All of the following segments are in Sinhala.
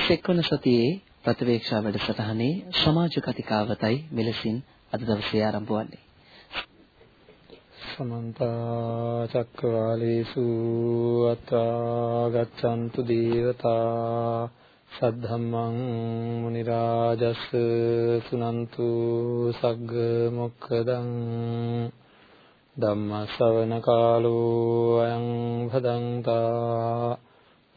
31 වන සතියේ ප්‍රතිවේක්ෂා වැඩසටහනේ සමාජ කතිකාවතයි මෙලෙසින් අද දවසේ ආරම්භ වන්නේ. සමන්ත චක්කවාලේසු අත්‍රා ගච්ඡන්තු දේවතා සද්ධම්මං මුනි රාජස් සුනන්තු සග්ග මොක්ඛදං ධම්ම ශ්‍රවණ කාලෝ අයං භදංතා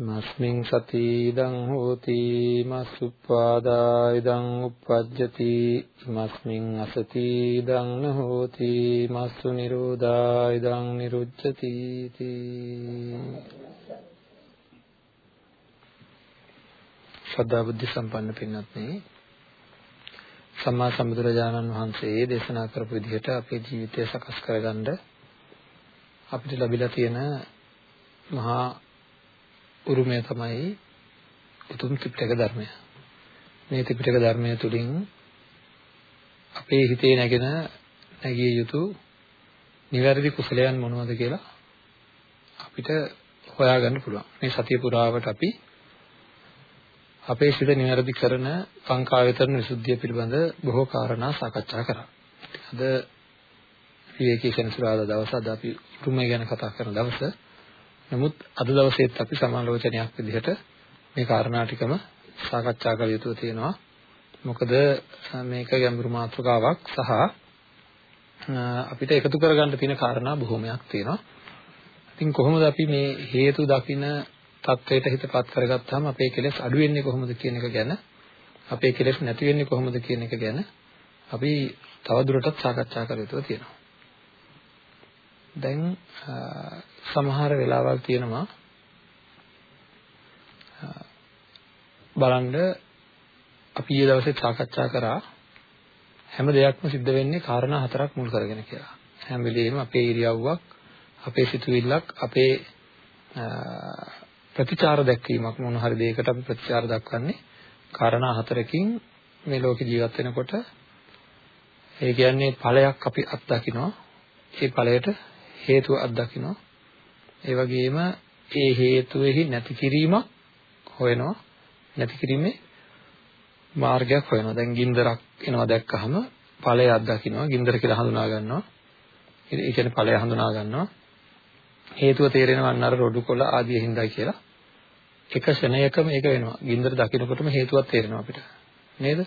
මස්මින් සති ඉදං හෝති මස්සුප්පාදා ඉදං uppajjati මස්මින් අසති ඉදං නහෝති මස්සු නිරෝධා ඉදං නිරුච්ඡති සදා බුද්ධ සම්පන්න පින්වත්නි සම්මා සම්බුදුරජාණන් වහන්සේ දේශනා කරපු විදිහට අපේ ජීවිතය සකස් කරගන්න අපිට ලැබිලා තියෙන මහා උරුමය තමයි උතුම් ත්‍රිපිටක ධර්මය. මේ ත්‍රිපිටක ධර්මය තුලින් අපේ හිතේ නැගෙන නැගිය යුතු නිවැරදි කුසලයන් මොනවද කියලා අපිට හොයාගන්න පුළුවන්. මේ සතිය පුරාවට අපි අපේ සිත නිවැරදි කරන සංකා වේතරන විසුද්ධිය පිළිබඳ බොහෝ කාරණා සාකච්ඡා කරා. අද විවේකී සෙනසුරාදා දවස අද අපි උරුමය ගැන කතා කරන දවස. නමුත් අද දවසේත් අපි සමාලෝචනයක් විදිහට මේ කාරණා ටිකම සාකච්ඡා කළ යුතු තියෙනවා. මොකද මේක ගැඹුරු මාතෘකාවක් සහ අපිට එකතු කරගන්න තියෙන කාරණා බොහොමයක් තියෙනවා. ඉතින් කොහොමද අපි මේ හේතු දකින தത്വයට හිතපත් කරගත්තාම අපේ කෙලෙස් අඩු වෙන්නේ කොහොමද කියන එක ගැන අපේ කෙලෙස් නැති වෙන්නේ කොහොමද කියන එක ගැන අපි තවදුරටත් සාකච්ඡා කළ යුතු තියෙනවා. දැන් සමහර වෙලාවල් තියෙනවා බලන්න අපි ඊයේ දවසේ සාකච්ඡා කරා හැම දෙයක්ම සිද්ධ වෙන්නේ කාරණා හතරක් මුල් කරගෙන කියලා. හැම වෙලෙම අපේ ඉරියව්වක්, අපේ සිතුවිල්ලක්, අපේ ප්‍රතිචාර දැක්වීමක් මොන හරි දෙයකට අපි ප්‍රතිචාර දක්වන්නේ කාරණා හතරකින් මේ ලෝකේ ජීවත් වෙනකොට ඒ කියන්නේ ඵලයක් අපි අත්දකිනවා. ඒ ඵලයට හේතුව අත්දකිනවා. ඒ වගේම ඒ හේතුවෙහි නැති කිරීමක් හොයනවා. නැති කිරීමේ මාර්ගයක් හොයනවා. දැන් ගින්දරක් එනවා දැක්කහම ඵලය අත්දකින්නවා. ගින්දර කියලා හඳුනා ගන්නවා. ඒ කියන්නේ ඵලය හඳුනා ගන්නවා. හේතුව තේරෙනවා අන්න අර රොඩු කොළ ආදී හින්දායි කියලා. එක ක්ෂණයකම ඒක වෙනවා. ගින්දර දකින්නකොටම හේතුවක් තේරෙනවා අපිට. නේද?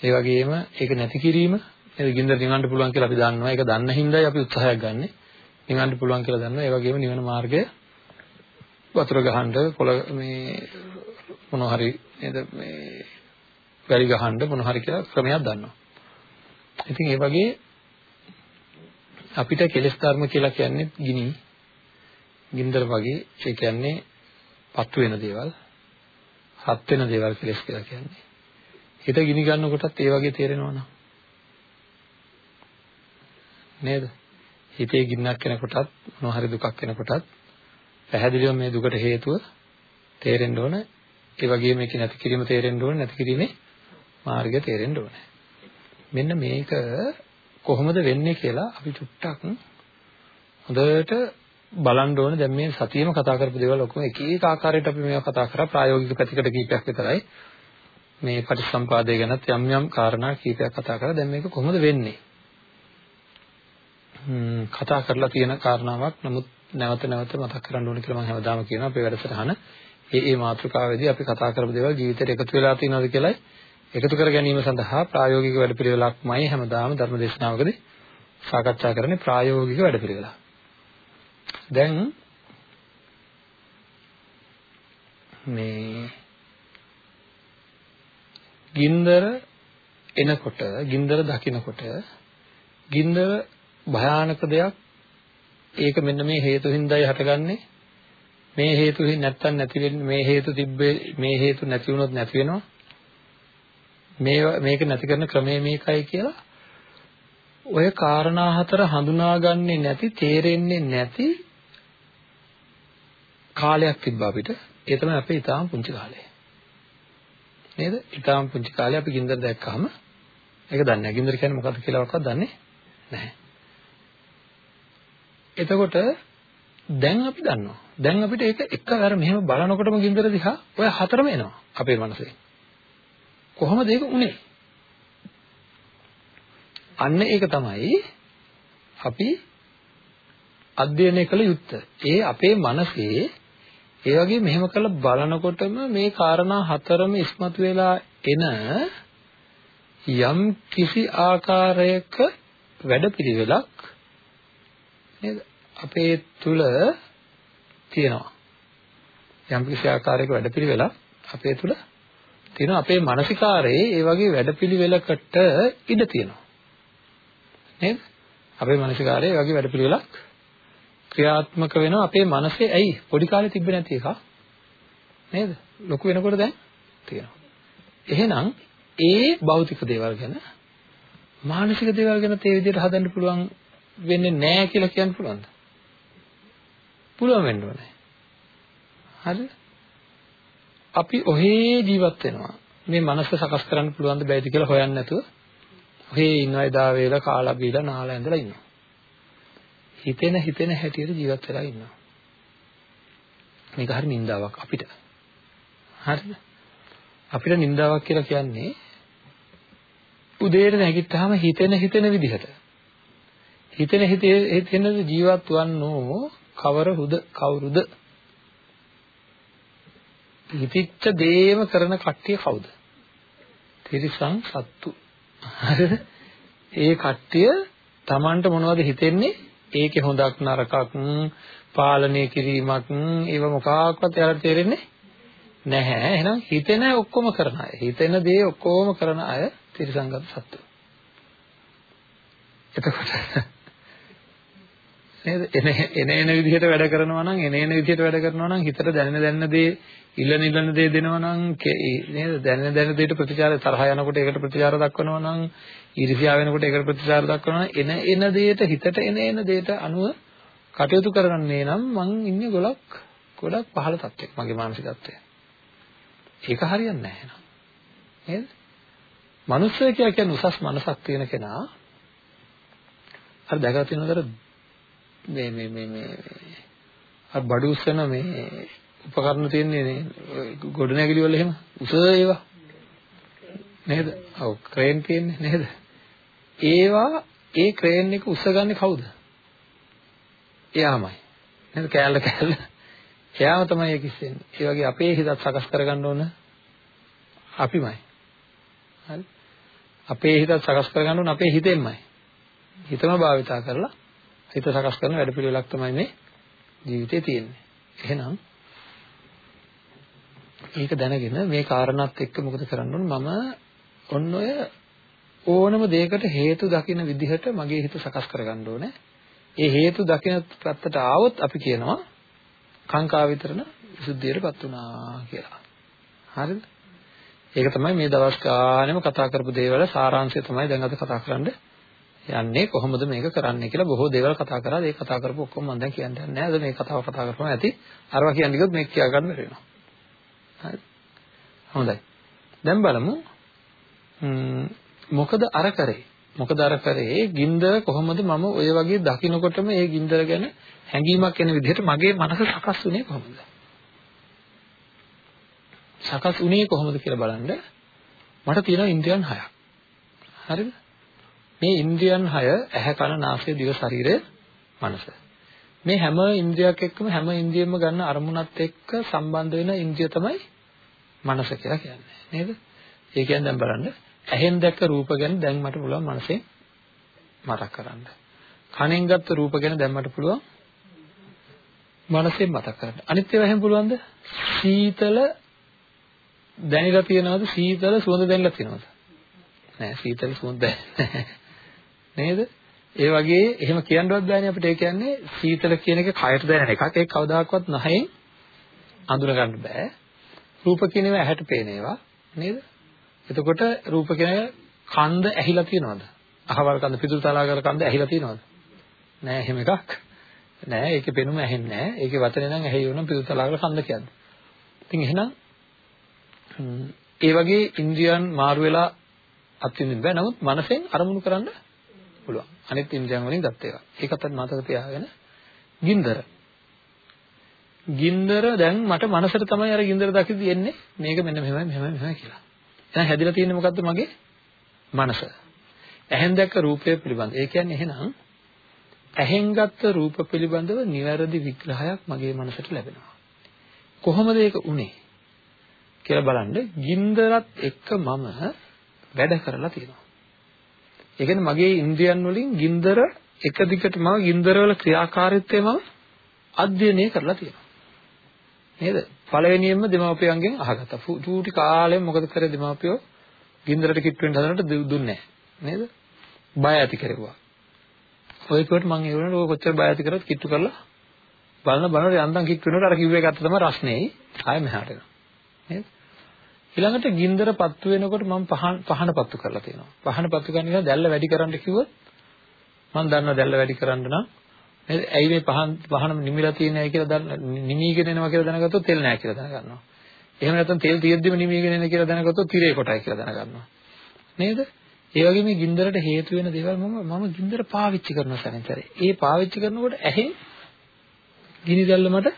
ඒ වගේම ඒක නැති කිරීම නේද ගින්දර නිවන්න පුළුවන් කියලා අපි දන්නවා. ඒක දන්න හින්දායි අපි උත්සාහයක් ගන්නෙ. නිවන්න පුළුවන් කියලා දන්නවා. ඒ වගේම නිවන මාර්ගය වතුර ගහන්න පොළ මේ මොන හරි නේද මේ වැලි ගහන්න මොන හරි කියලා ක්‍රමයක් දන්නවා. ඉතින් ඒ වගේ අපිට කෙලස් ධර්ම කියලා කියන්නේ ගිනි ගින්දර වගේ ඒ කියන්නේ පත්තු වෙන දේවල් හත් වෙන දේවල් කෙලස් කියලා කියන්නේ. හිත ගිනි ගන්නකොටත් ඒ වගේ තේරෙනවා නේද? හිතේ ගින්නක් එනකොටත් මොනවා හරි දුකක් එනකොටත් පැහැදිලිව මේ දුකට හේතුව තේරෙන්න ඕන. ඒ වගේම මේක නැති කිරීම තේරෙන්න ඕන. නැති කිරීමේ මාර්ගය තේරෙන්න ඕන. මෙන්න මේක කොහොමද වෙන්නේ කියලා අපි චුට්ටක් හොඳට බලන්න ඕනේ දැන් මේ සතියෙම කතා කරපු දේවල් ඔක්කොම එක එක ආකාරයට අපි මේවා කතා කරා ප්‍රායෝගික පැතිකඩ කීපයක් විතරයි මේ පටිසම්පාදය ගැනත් යම් යම් කාරණා කීපයක් කතා කරා දැන් මේක කොහොමද වෙන්නේ කතා කරලා තියෙන කාරණාවක් නමුත් නැවත නැවත මතක් කරන්න ඕනේ කියලා මම හැමදාම කියනවා අපේ වැඩසටහන ඒ ඒ මාතෘකාවේදී අපි කතා කරපු දේවල් ජීවිතේට එකතු වෙලා තියෙනවද කියලායි එකතු කර ගැනීම සඳහා ප්‍රායෝගික වැඩපිළිවෙලක්මයි හැමදාම ධර්ම දේශනාවකදී සාකච්ඡා කරන්නේ ප්‍රායෝගික වැඩපිළිවෙලක්. දැන් මේ ගින්දර එනකොට ගින්දර දකිනකොට ගින්දර භයානක දෙයක්. ඒක මෙන්න මේ හේතු හින්දායි හටගන්නේ. මේ හේතු නැත්තම් නැති වෙන්නේ මේ හේතු තිබ්බේ මේ හේතු නැති වුණොත් නැති වෙනවා. මේ මේක නැති කරන ක්‍රමය මේකයි කියලා ඔය කාරණා හතර හඳුනාගන්නේ නැති තේරෙන්නේ නැති කාලයක් තිබ්බා අපිට. ඒ තමයි අපේ ඊටාම් පුංචි කාලය. නේද? ඊටාම් පුංචි කාලේ අපි ගින්දර දැක්කහම ඒක දන්නේ නැහැ. ගින්දර කියන්නේ මොකක්ද කියලාවත් දන්නේ නැහැ. එතකොට දැන් අපි දන්නවා. දැන් අපිට ඒක එකවර මෙහෙම බලනකොටම ගින්දර දිහා ඔය හතරම එනවා අපේ මනසේ. කොහොමද ඒක උනේ? අන්න ඒක තමයි අපි අධ්‍යයනය කළ යුත්තේ. ඒ අපේ මනසේ ඒ වගේ මෙහෙම කරලා බලනකොටම මේ කාරණා හතරම ඉස්මතු වෙලා එන යම් කිසි ආකාරයක වැඩපිළිවෙලක් නේද? අපේ තුල තියෙනවා. යම් කිසි ආකාරයක වැඩපිළිවෙලක් අපේ තුල තියෙනවා. අපේ මානසිකාරයේ ඒ වගේ වැඩපිළිවෙලකට ඉඩ තියෙනවා. නේද? අපේ මානසිකාරයේ වගේ වැඩපිළිවෙලක් ක්‍රියාත්මක වෙනවා. අපේ මනසේ ඇයි? පොඩි කාලේ තිබ්බ නැති එක නේද? ලොකු වෙනකොට දැන් තියෙනවා. එහෙනම් ඒ භෞතික දේවල් ගැන මානසික දේවල් ගැන තේ විදිහට හදන්න පුළුවන් වෙන්නේ නැහැ කියලා කියන්න පුළුවන්ද? පුළුවන් වෙන්න ඕනේ. හරිද? අපි ඔහේ ජීවත් වෙනවා. මේ මනස සකස් කරන්න පුළුවන් ද බැයිද කියලා හොයන්න නැතුව ඔහේ ඉන්නවා එදා වේලා කාලා බීලා නාලා ඇඳලා ඉන්නවා. හිතෙන හිතෙන හැටියට ජීවත් වෙලා ඉන්නවා. මේක හරි නින්දාවක් අපිට. හරිද? අපිට නින්දාවක් කියලා කියන්නේ උදේට නැගිට්ටාම හිතෙන හිතෙන විදිහට. හිතෙන හිතෙන ජීවත් වන්නෝ කවර හුද කවුරුද? හිතිච්ච දේම කරන කට්ටිය කවුද? තිරිසන් සත්තු හරිද? ඒ කට්ටිය Tamanට මොනවද හිතෙන්නේ? ඒකේ හොඳක් නරකක් පාලනය කිරීමක් ඒව මොකක්වත් යාළුවට තේරෙන්නේ නැහැ. එහෙනම් හිතෙන ඔක්කොම කරන අය. හිතෙන දේ ඔක්කොම කරන අය තිරසංගත සත්තු. එතකොට නේද? එන එන එන විදිහට වැඩ කරනවා නම් එන එන විදිහට වැඩ කරනවා නම් හිතට දැනෙන දැනෙන දේ ඉල්ලන ඉල්ලන දේ දෙනවා නම් නේද? දැනෙන දැනෙන දෙයට ප්‍රතිචාර තරහ යනකොට ඒකට ප්‍රතිචාර දක්වනවා නම් ඊර්ෂ්‍යාව වෙනකොට ඒකට ප්‍රතිචාර දක්වනවා එන එන දෙයට හිතට එන එන දෙයට අනුව කටයුතු කරගන්නේ නම් මං ඉන්නේ ගොඩක් ගොඩක් පහළ තත්ත්වයක මගේ මානසිකත්වය. ඒක හරියන්නේ නැහැ නේද? නේද? මනුස්සය කියලා කියන්නේ උසස් මනසක් තියෙන කෙනා අර දැකලා තියෙනවද මේ මේ මේ මේ අර බඩු උස්සන මේ උපකරණ තියෙන්නේ නේ ගොඩනැගිලි වල එහෙම උස ඒවා නේද? ඔව් ක්‍රේන් තියෙන්නේ නේද? ඒවා ඒ ක්‍රේන් එක උස්සගන්නේ කවුද? එයාමයි. නේද? කෑල්ල කෑල්ල. එයාම තමයි ඒක ඉස්සෙන්නේ. ඒ වගේ අපේ හිතත් සකස් කරගන්න ඕන අපිමයි. හරි? අපේ හිතත් සකස් කරගන්න ඕන අපේ හිතෙන්මයි. හිතම භාවිතා කරලා හිත සකස් කරන වැඩපිළිවෙලක් තමයි මේ ජීවිතේ තියෙන්නේ. එහෙනම් ඒක දැනගෙන මේ කාරණාත් එක්ක මොකද කරන්න ඕන මම ඔන්න ඔය ඕනම දෙයකට හේතු දකින විදිහට මගේ හිත සකස් කරගන්න ඕනේ. ඒ හේතු දකින පැත්තට ආවොත් අපි කියනවා කාංකා විතරන විසුද්ධියටපත් වුණා කියලා. හරිද? ඒක තමයි මේ දවස් ගානෙම කතා කරපු දේවල් සාරාංශය තමයි දැන් අද කතා කරන්නේ. යන්නේ කොහොමද මේක කරන්නේ කියලා බොහෝ දේවල් කතා කරා. ඒ කතා කරපු ඔක්කොම මම දැන් කියන්න යන්නේ නැහැ. අද මේ කතාව කතා කරපුවම ඇති. අරවා කියන්නේ කිව්වොත් මේක කියා ගන්න බැරි වෙනවා. හරි. හොඳයි. දැන් බලමු මොකද අර කරේ? මොකද අර කරේ ගින්දර කොහොමද මම ඔය වගේ දකින්නකොටම ඒ ගින්දර ගැන හැඟීමක් එන විදිහට මගේ මනස සකස් වුණේ කොහොමද? සකස් වුණේ කොහොමද කියලා බලන්න මට තියෙනවා ඉන්ද්‍රියන් හයක්. හරිද? මේ ඉන්ද්‍රියන් 6 ඇහැ කන නාසය දිව ශරීරය මනස. මේ හැම ඉන්ද්‍රියක් එක්කම හැම ඉන්ද්‍රියෙම ගන්න අරමුණත් එක්ක සම්බන්ධ වෙන ඉන්ද්‍රිය තමයි මනස කියලා කියන්නේ. නේද? ඒ කියන්නේ දැන් බලන්න ඇහෙන් දැක්ක රූප ගැන දැන් මට පුළුවන් මනසෙන් මතක් කරන්න. කනෙන් ගත්ත රූප ගැන දැන් මට පුළුවන් මනසෙන් මතක් කරන්න. අනිත් ඒවා එහෙම පුළුවන්ද? සීතල දැනিলা තියනවද? සීතල සුවඳ දැනিলা තියනවද? නෑ සීතල සුවඳ දැනෙන්නේ නේද? ඒ වගේ එහෙම කියන්නවත් බෑනේ අපිට ඒ කියන්නේ සීතල කියන එක කයට දැනෙන එකක්. ඒක කවදාකවත් නැහෙන් අඳුර ගන්න බෑ. රූප කියන ඇහැට පේන ඒවා නේද? එතකොට රූප කියන කන්ද ඇහිලා තියෙනවද? අහවල් කන්ද පිටුරු තලාගල කන්ද ඇහිලා තියෙනවද? නෑ එහෙම එකක්. නෑ ඒකේ පෙනුම ඇහෙන්නේ නෑ. ඒකේ වචනේ නම් ඇහි වුණා පිටුරු තලාගල කන්ද කියන්නේ. ඉතින් එහෙනම් ඒ වගේ ඉන්ද්‍රියන් මාරු වෙලා අත්විඳින්න බෑ. නමුත් මනසෙන් අරමුණු කරන්න පුළුවන්. අනිත් ඉන්ද්‍රියන් වලින් ගත්ත ඒවා. ඒකත් මතක තියාගෙන ගින්දර. ගින්දර දැන් මට මනසට තමයි අර ගින්දර දකිද්දි එන්නේ මේක මෙන්න මෙහෙමයි මෙහෙමයි මෙහෙමයි කියලා. එහෙනම් හැදිලා තියෙන්නේ මොකද්ද මගේ මනස. ඇහෙන් දැක්ක රූපය පිළිබඳ. ඒ කියන්නේ එහෙනම් ඇහෙන් ගත්ත රූප පිළිබඳව නිවැරදි විග්‍රහයක් මගේ මනසට ලැබෙනවා. කොහොමද ඒක උනේ කියලා බලන්න ගින්දරත් එක්ක මම වැඩ කරලා තියෙනවා. ඒ කියන්නේ මගේ ඉන්ද්‍රියන් වලින් ගින්දර එක දිගට මම ගින්දර වල ක්‍රියාකාරීත්වය මම අධ්‍යයනය කරලා තියෙනවා. නේද? පළවෙනියෙන්ම දෙමාපියන්ගෙන් අහගත්තා. චූටි කාලෙම මොකද කරේ දෙමාපියෝ ගින්දරට කිට්ටු වෙන්න හදනට දුන්නේ නැහැ. නේද? බය ඇති කෙරුවා. ඔය කොට මම ඒ වුණාට ඔය කොච්චර බය ඇති කරත් කිට්ටු කරලා බලන බලන යන්තම් කිට්ටු වෙනකොට අර කිව්ව එක ඇත්ත තමයි රස්නේ. ආයෙ මෙහාට එනවා. නේද? ඊළඟට ගින්දර පත්තු වෙනකොට මම පහන පහන පත්තු කරලා තියෙනවා. පහන පත්තු කරන නිසා දැල්ල වැඩි කරන්න කිව්වොත් මම දන්නවා දැල්ල වැඩි කරන්න නම් නේද? ඇයි මේ පහන් පහන නිමිලා තියෙන්නේ කියලා දන්න නිමීගෙන එනවා කියලා දැනගත්තොත් තෙල් නැහැ කියලා දැනගන්නවා. එහෙම නැත්නම් තෙල් තියෙද්දිම නිමීගෙන එන කියලා දැනගත්තොත් තිරේ කොටයි කියලා දැනගන්නවා. නේද? ඒ වගේ මේ ගින්දරට හේතු වෙන දේවල් මම මම ගින්දර පාවිච්චි කරන සැනින්තරේ. ඒ පාවිච්චි කරනකොට ඇහෙන් ගිනි දැල්ල මට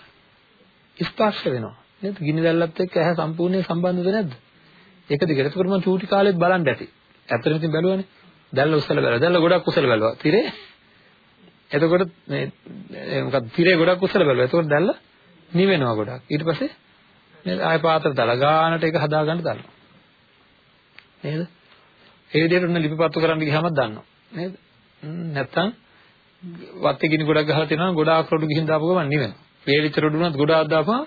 ස්පර්ශ වෙනවා. නේද? ගිනි දැල්ලත් එක්ක ඇහැ සම්පූර්ණයෙන් සම්බන්ධද නැද්ද? ඒක දිගට. ඒකට මම චූටි කාලෙත් බලන්න ඇති. ඇත්තටම ඉතින් බැලුවානේ. දැල්ල උස්සලා බැලුවා. දැල්ල ගොඩක් උස්සලා බැලුවා. තිරේ එතකොට මේ මොකක්ද තිරේ ගොඩක් උස්සලා බැලුවා. එතකොට දැල්ල නිවෙනවා ගොඩක්. ඊට පස්සේ නේද ආය පාත්‍ර දාලා ගානට ඒක හදාගන්න දානවා. නේද? ඒ විදිහට උන්න ලිපිපත්තු කරන්න ගියාම දන්නවා. නේද? නැත්තම් වත්තේ ගිනි ගොඩක් ගහලා තියෙනවා ගොඩාක් රොඩු ගිහින් දාපු ගමන් නිවෙනවා. වේලිච්ච රොඩු උනත් ගොඩාක් දාපුවා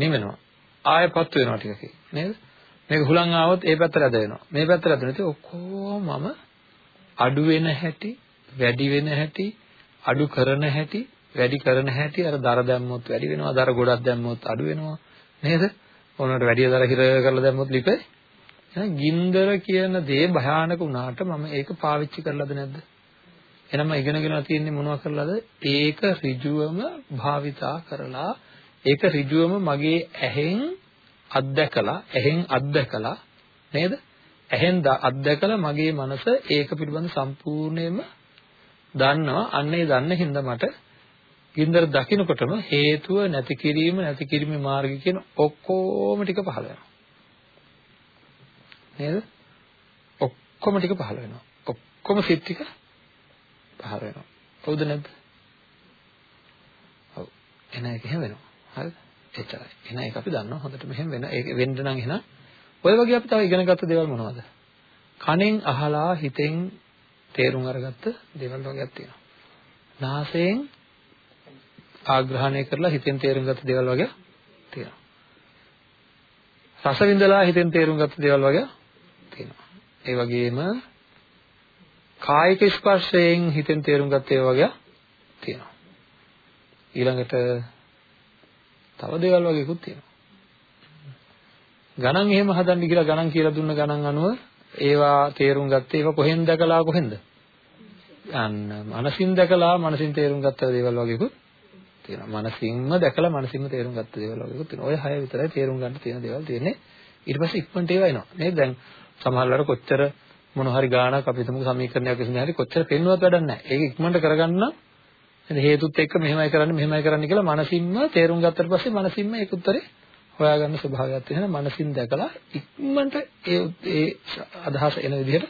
නිවෙනවා. ආයෙ පත්තු වෙනවා ටිකකින්. නේද? මේක හුලං ආවොත් ඒ පැත්තට ඇද වෙනවා. මේ පැත්තට ඇද නැති ඔක්කොම මම අඩු වෙන හැටි, වැඩි වෙන හැටි, අඩු කරන හැටි, වැඩි කරන හැටි අර දර දැම්මොත් වැඩි වෙනවා, දර ගොඩක් දැම්මොත් අඩු වෙනවා. නේද? ඕනකට වැඩි දර හිර කරලා දැම්මොත් ලිපේ ගින්දර කියන දේ භයානක වුණාට මම ඒක පාවිච්චි කරලාද නැද්ද? එහෙනම් ඉගෙනගෙන තියෙන්නේ මොනව කරලාද? ඒක ඍජුවම භාවිතා කරලා ඒක ඍජුවම මගේ ඇහෙන් අත්දැකලා ඇහෙන් අත්දැකලා නේද? ඇහෙන් අත්දැකලා මගේ මනස ඒක පිළිබඳ සම්පූර්ණයෙන්ම දන්නවා. අන්නේ දන්න හින්දා මට ගින්දර දකින්නකොටම හේතුව නැති කිරීම නැති කිරීමේ මාර්ගය කියන ඔක්කොම ටික පහළ වෙනවා. නේද? ඔක්කොම ටික පහළ වෙනවා. ඔක්කොම සිත් ටික පහළ වෙනවා. හවුද නැද්ද? ඔව්. එන එක එහෙම වෙනවා. හරිද? එච්චරයි. එහෙනම් ඒක අපි දන්නවා හොඳට මෙහෙම වෙන. ඒක වෙන්න නම් එහෙනම් ඔය වගේ අපි තව ඉගෙන ගත්ත දේවල් මොනවද? කනෙන් අහලා හිතෙන් තේරුම් අරගත්ත දේවල් වගේක් තියෙනවා. නාසයෙන් ආග්‍රහණය කරලා හිතෙන් තේරුම් ගත්ත දේවල් වගේ තියෙනවා. රස විඳලා හිතෙන් තේරුම් ගත්ත දේවල් වගේ තියෙනවා. ඒ වගේම කායික ස්පර්ශයෙන් හිතෙන් තේරුම් ගත්ත ඒවා වගේ තියෙනවා. ඊළඟට තව දේවල් වගේකුත් තියෙනවා. ගණන් එහෙම හදන්න කියලා ගණන් කියලා දුන්න ගණන් අනුව ඒවා තේරුම් ගත්තේ ඒවා කොහෙන් දැකලා කොහෙන්ද? අන්න මනසින් දැකලා මනසින් තේරුම් ගත්ත දේවල් වගේකුත් තියෙනවා. මනසින්ම දැකලා මනසින්ම තේරුම් ගත්ත දේවල් වගේකුත් තියෙනවා. ඔය හය විතරයි තේරුම් ගන්න තියෙන දේවල් තියෙන්නේ. ඊට පස්සේ ඉක්මනට ඒවා එනවා. නේද? දැන් සමහරවල් කොච්චර මොන හරි ගාණක් අපි හිතමු සමීකරණයක් විසඳන්න හරි කොච්චර පෙන්නුවත් වැඩක් නැහැ. ඒක ඉක්මනට කරගන්න නම් හේතුත් එක්ක මෙහෙමයි කරන්න මෙහෙමයි කරන්න කියලා මනසින්ම තේරුම් ගත්තට පස්සේ මනසින්ම ඒක උත්තරේ හොයාගන්න ස්වභාවයක් තියෙනවා. මනසින් දැකලා ඉක්මනට ඒ ඒ අදහස එන විදිහට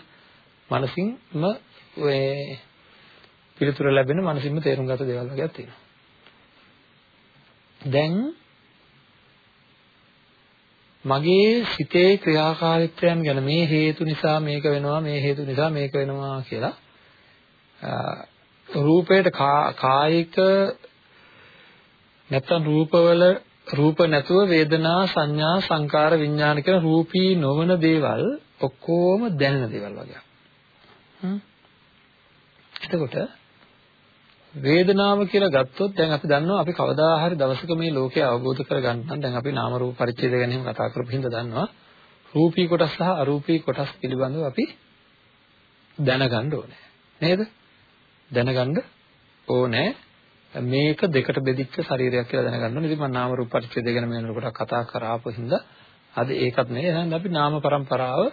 මනසින්ම ඔය පිළිතුර ලැබෙන මනසින්ම තේරුම් ගත දේවල් වගේක් තියෙනවා. දැන් මගේ සිතේ ක්‍රියාකාරීත්වයන් ගැන මේ හේතු නිසා මේක වෙනවා මේ හේතු නිසා මේක වෙනවා කියලා රූපයට කායික නැත්තම් රූපවල රූප නැතුව වේදනා සංඥා සංකාර විඥාන කියන රූපී නොවන දේවල් ඔක්කොම දැනෙන දේවල් වගේ. හ්ම්. එතකොට වේදනාව කියලා ගත්තොත් දැන් අපි දන්නවා අපි කවදා හරි දවසක මේ ලෝකය අවබෝධ කරගන්න නම් දැන් අපි නාම රූප පරිච්ඡේද ගැන එහෙම කතා කරපු හින්දා දන්නවා රූපී කොටස් සහ අරූපී කොටස් පිළිබඳව අපි දැනගන්න ඕනේ. නේද? දැනගන්න ඕනේ මේක දෙකට බෙදිච්ච ශරීරයක් කියලා දැනගන්න ඕනේ. ඉතින් මම නාම රූප පරිච්ඡේදය ගැන මේ වෙනකොට කතා කරාපු හින්දා අද ඒකත් නේ. එහෙනම් අපි නාම પરම්පරාව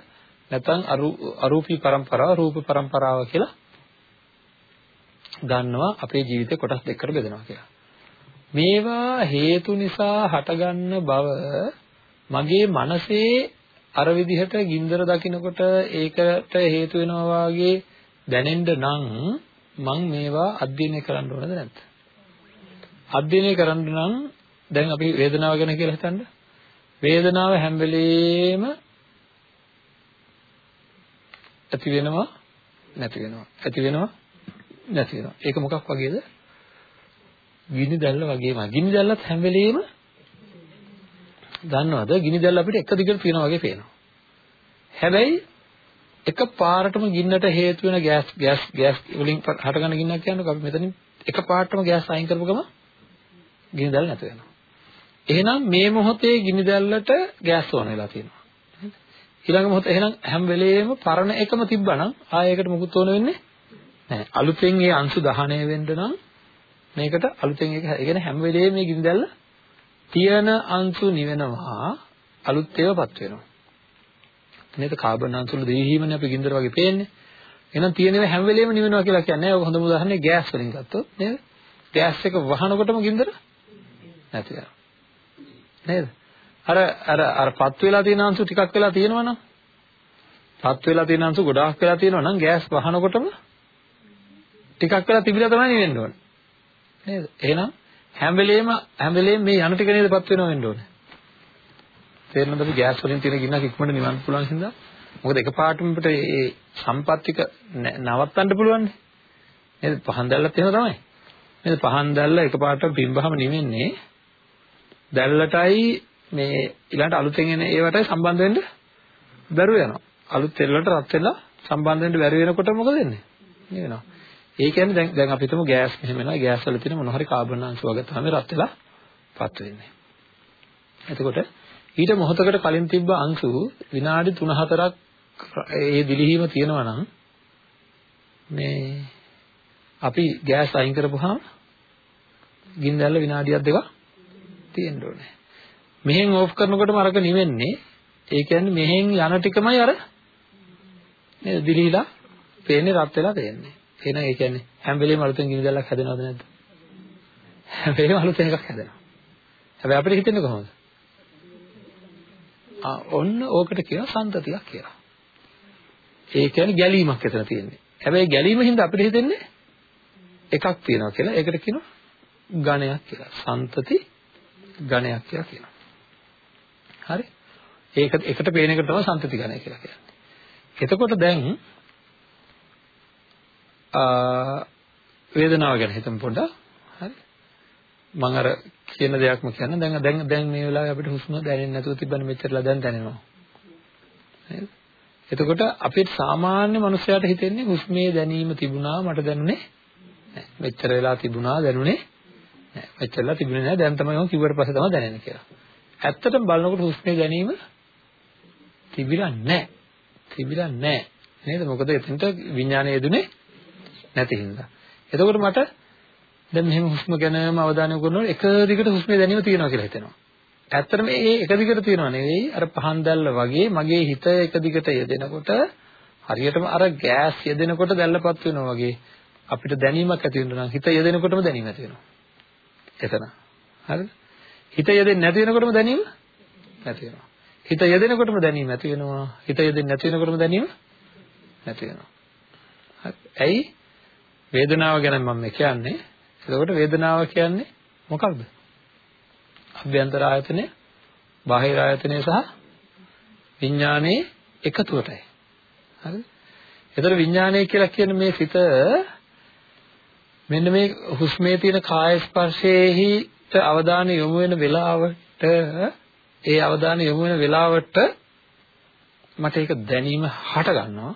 නැත්නම් අරූපී પરම්පරාව, රූප પરම්පරාව කියලා ගන්නවා අපේ ජීවිතේ කොටස් දෙකකට බෙදනවා කියලා. මේවා හේතු නිසා හටගන්න බව මගේ මනසේ අර විදිහට ගින්දර දකිනකොට ඒකට හේතු වෙනවා වාගේ දැනෙන්න නම් මං මේවා අධ්‍යයනය කරන්න ඕනද නැද්ද? අධ්‍යයනය කරන්න නම් දැන් අපි වේදනාව ගැන කියලා හිතන්න. වේදනාව හැම වෙලෙම ඇති වෙනවා නැති වෙනවා. ඇති වෙනවා නැති වෙනවා. ඒක මොකක් වගේද? ගිනි දැල්ල වගේමයි. ගිනි දැල්ලත් හැම වෙලෙම දන්නවද? ගිනි දැල්ල අපිට එක දිගට තියෙනවා වගේ පේනවා. හැබැයි එක පාරටම ගින්නට හේතු වෙන ගෑස් ගෑස් ගෑස් වලින් හටගන්න ගින්නක් කියනකොට අපි මෙතනින් එක පාරටම ගෑස් අයින් කරපු ගම ගිනි දැල්ල නැති වෙනවා. එහෙනම් මේ මොහොතේ ගිනි දැල්ලට ගෑස් ඕන වෙලා තියෙනවා. ඊළඟ මොහොත එහෙනම් හැම වෙලෙම පරණ එකම තිබ්බනම් ආයෙකට මුකුත් ඕන වෙන්නේ නැහැ. අලුතෙන් ඒ අංශු දහණය වෙන්න නම් මේකට අලුතෙන් එක ඒ කියන්නේ හැම වෙලෙම මේ ගිනි දැල්ල තියෙන අංශු නිවෙනවා අලුත් ඒවාපත් වෙනවා. නේද කාබන් අංශුල දෙවිහිමනේ අපි ගින්දර වගේ පේන්නේ. එහෙනම් තියෙනවා හැම වෙලෙම නිවෙනවා කියලා කියන්නේ ඔය හොඳම උදාහරණේ ගෑස් වලින් ගත්තොත් නේද? ගෑස් එක වහනකොටම ගින්දර නැති වෙනවා. නේද? අර අර අර පත් වෙලා තියෙන අංශු ටිකක් වෙලා තියෙනවනම් පත් වෙලා තියෙන අංශු ගොඩාක් වෙලා තියෙනවනම් ගෑස් වහනකොටම ටිකක් වෙලා තිබිලා තමයි නිවෙන්න ඕනේ. නේද? එහෙනම් හැම වෙලේම හැම වෙලේම මේ යන ටික නේද පත් වෙනව වෙන්න ඕනේ. තේරෙනවද අපි ගෑස් වලින් තියෙන ගින්නක් ඉක්මනට නිවන්න පුළුවන් හින්දා? මොකද එකපාරටම අපිට මේ සම්පත්තික නවත්තන්න පුළුවන් නේද? පහන් දැල්ලත් එහෙම තමයි. නේද? පහන් දැල්ල එකපාරට බිම්බහම නිවෙන්නේ දැල්ලටයි මේ ඊළඟට අලුතෙන් එන ඒවටයි සම්බන්ධ වෙන්න බැරුව යනවා. අලුත් තෙල් වලට රත් වෙලා සම්බන්ධ වෙන්න බැරි වෙනකොට මොකද වෙන්නේ? නිවෙනවා. ඒ කියන්නේ දැන් දැන් අපි හිතමු ගෑස් මෙහෙම වෙනවා. ගෑස් වල තියෙන මොන හරි කාබන් අංශු වගේ තමයි රත් වෙලා පත් වෙන්නේ. එතකොට ඊට මොහොතකට කලින් තිබ්බ අංශු විනාඩි 3-4ක් ඒ දිලිහිම තියෙනවා නම් මේ අපි ගෑස් අයින් කරපුවාම ගින්දැල්ල විනාඩියක් දෙකක් තියෙන්න ඕනේ. මෙහෙන් ඕෆ් කරනකොටම අරක නිවෙන්නේ ඒ කියන්නේ මෙහෙන් යන ටිකමයි අර නේද දිලිහිලා පේන්නේ රත් වෙලා පේන්නේ. එහෙනම් ඒ කියන්නේ හැම වෙලේම අලුතෙන් ගිනි දැල්ලක් හැදෙනවද නැද්ද? හැම වෙලේම අලුතෙන් එකක් හැදෙනවා. හැබැයි අපිට හිතෙන්නේ කොහොමද? ආ ඔන්න ඕකට කියනවා සන්තතියක් කියලා. ඒ කියන්නේ ගැලීමක් එතන තියෙන්නේ. හැබැයි ගැලීම හින්දා අපිට හිතෙන්නේ එකක් තියෙනවා කියලා. ඒකට කියනවා ගණයක් කියලා. සන්තති ගණයක් කියලා කියනවා. හරි? ඒක එකට පේන එක තමයි සන්තති ගණය කියලා කියන්නේ. එතකොට දැන් වේදනාව ගැන හිතමු පොඩ්ඩක්. හරි. මම අර කියන දෙයක්ම කියන්න දැන් දැන් දැන් මේ වෙලාවේ අපිට හුස්ම දැනෙන්නේ නැතුව තිබ්බනේ මෙච්චරලා දැන් දැනෙනවා. නේද? එතකොට අපිට සාමාන්‍ය මනුස්සයාට හිතෙන්නේ හුස්මේ දැනීම තිබුණා මට දැනුනේ නැහැ. මෙච්චර වෙලා තිබුණා දැනුනේ නැහැ. මෙච්චරලා තිබුණේ නැහැ දැන් තමයි මම කිව්වට පස්සේ තමයි දැනෙන්නේ කියලා. ඇත්තටම බලනකොට හුස්මේ දැනීම තිබිලා නැහැ. තිබිලා නැහැ. නේද? මොකද එතනට විඥානය යෙදුනේ නැති හින්දා. එතකොට මට දැන් මෙහෙම හුස්ම ගැනම අවධානය යොමුනොත් එක දිගට හුස්මේ දැනීම තියෙනවා කියලා හිතෙනවා. ඇත්තටම මේ එක දිගට තියෙනවා නෙවෙයි අර පහන් දැල්ල වගේ මගේ හිත එක දිගට යෙදෙනකොට හරියටම අර ගෑස් යෙදෙනකොට දැල්ලපත් වෙනවා වගේ අපිට දැනීමක් ඇති වෙනවා නම් හිත යෙදෙනකොටම දැනීම ඇති වෙනවා. එතන. හරිද? හිත යෙදෙන්නේ නැති වෙනකොටම දැනීම නැති වෙනවා. හිත යෙදෙනකොටම දැනීම ඇති වෙනවා. හිත යෙදෙන්නේ නැති වෙනකොටම දැනීම නැති වෙනවා. හරි. ඇයි? වේදනාව ගැන මම කියන්නේ. එතකොට වේදනාව කියන්නේ මොකක්ද? අභ්‍යන්තර ආයතනය, බාහිර ආයතනය සහ විඥානයේ එකතුවටයි. හරිද? එතකොට විඥානය කියලා කියන්නේ මේ සිත මෙන්න මේ හුස්මේ තියෙන කාය ස්පර්ශයේහි අවධානය යොමු වෙන වෙලාවට ඒ අවධානය යොමු වෙන වෙලාවට මට ඒක දැනීම හට ගන්නවා.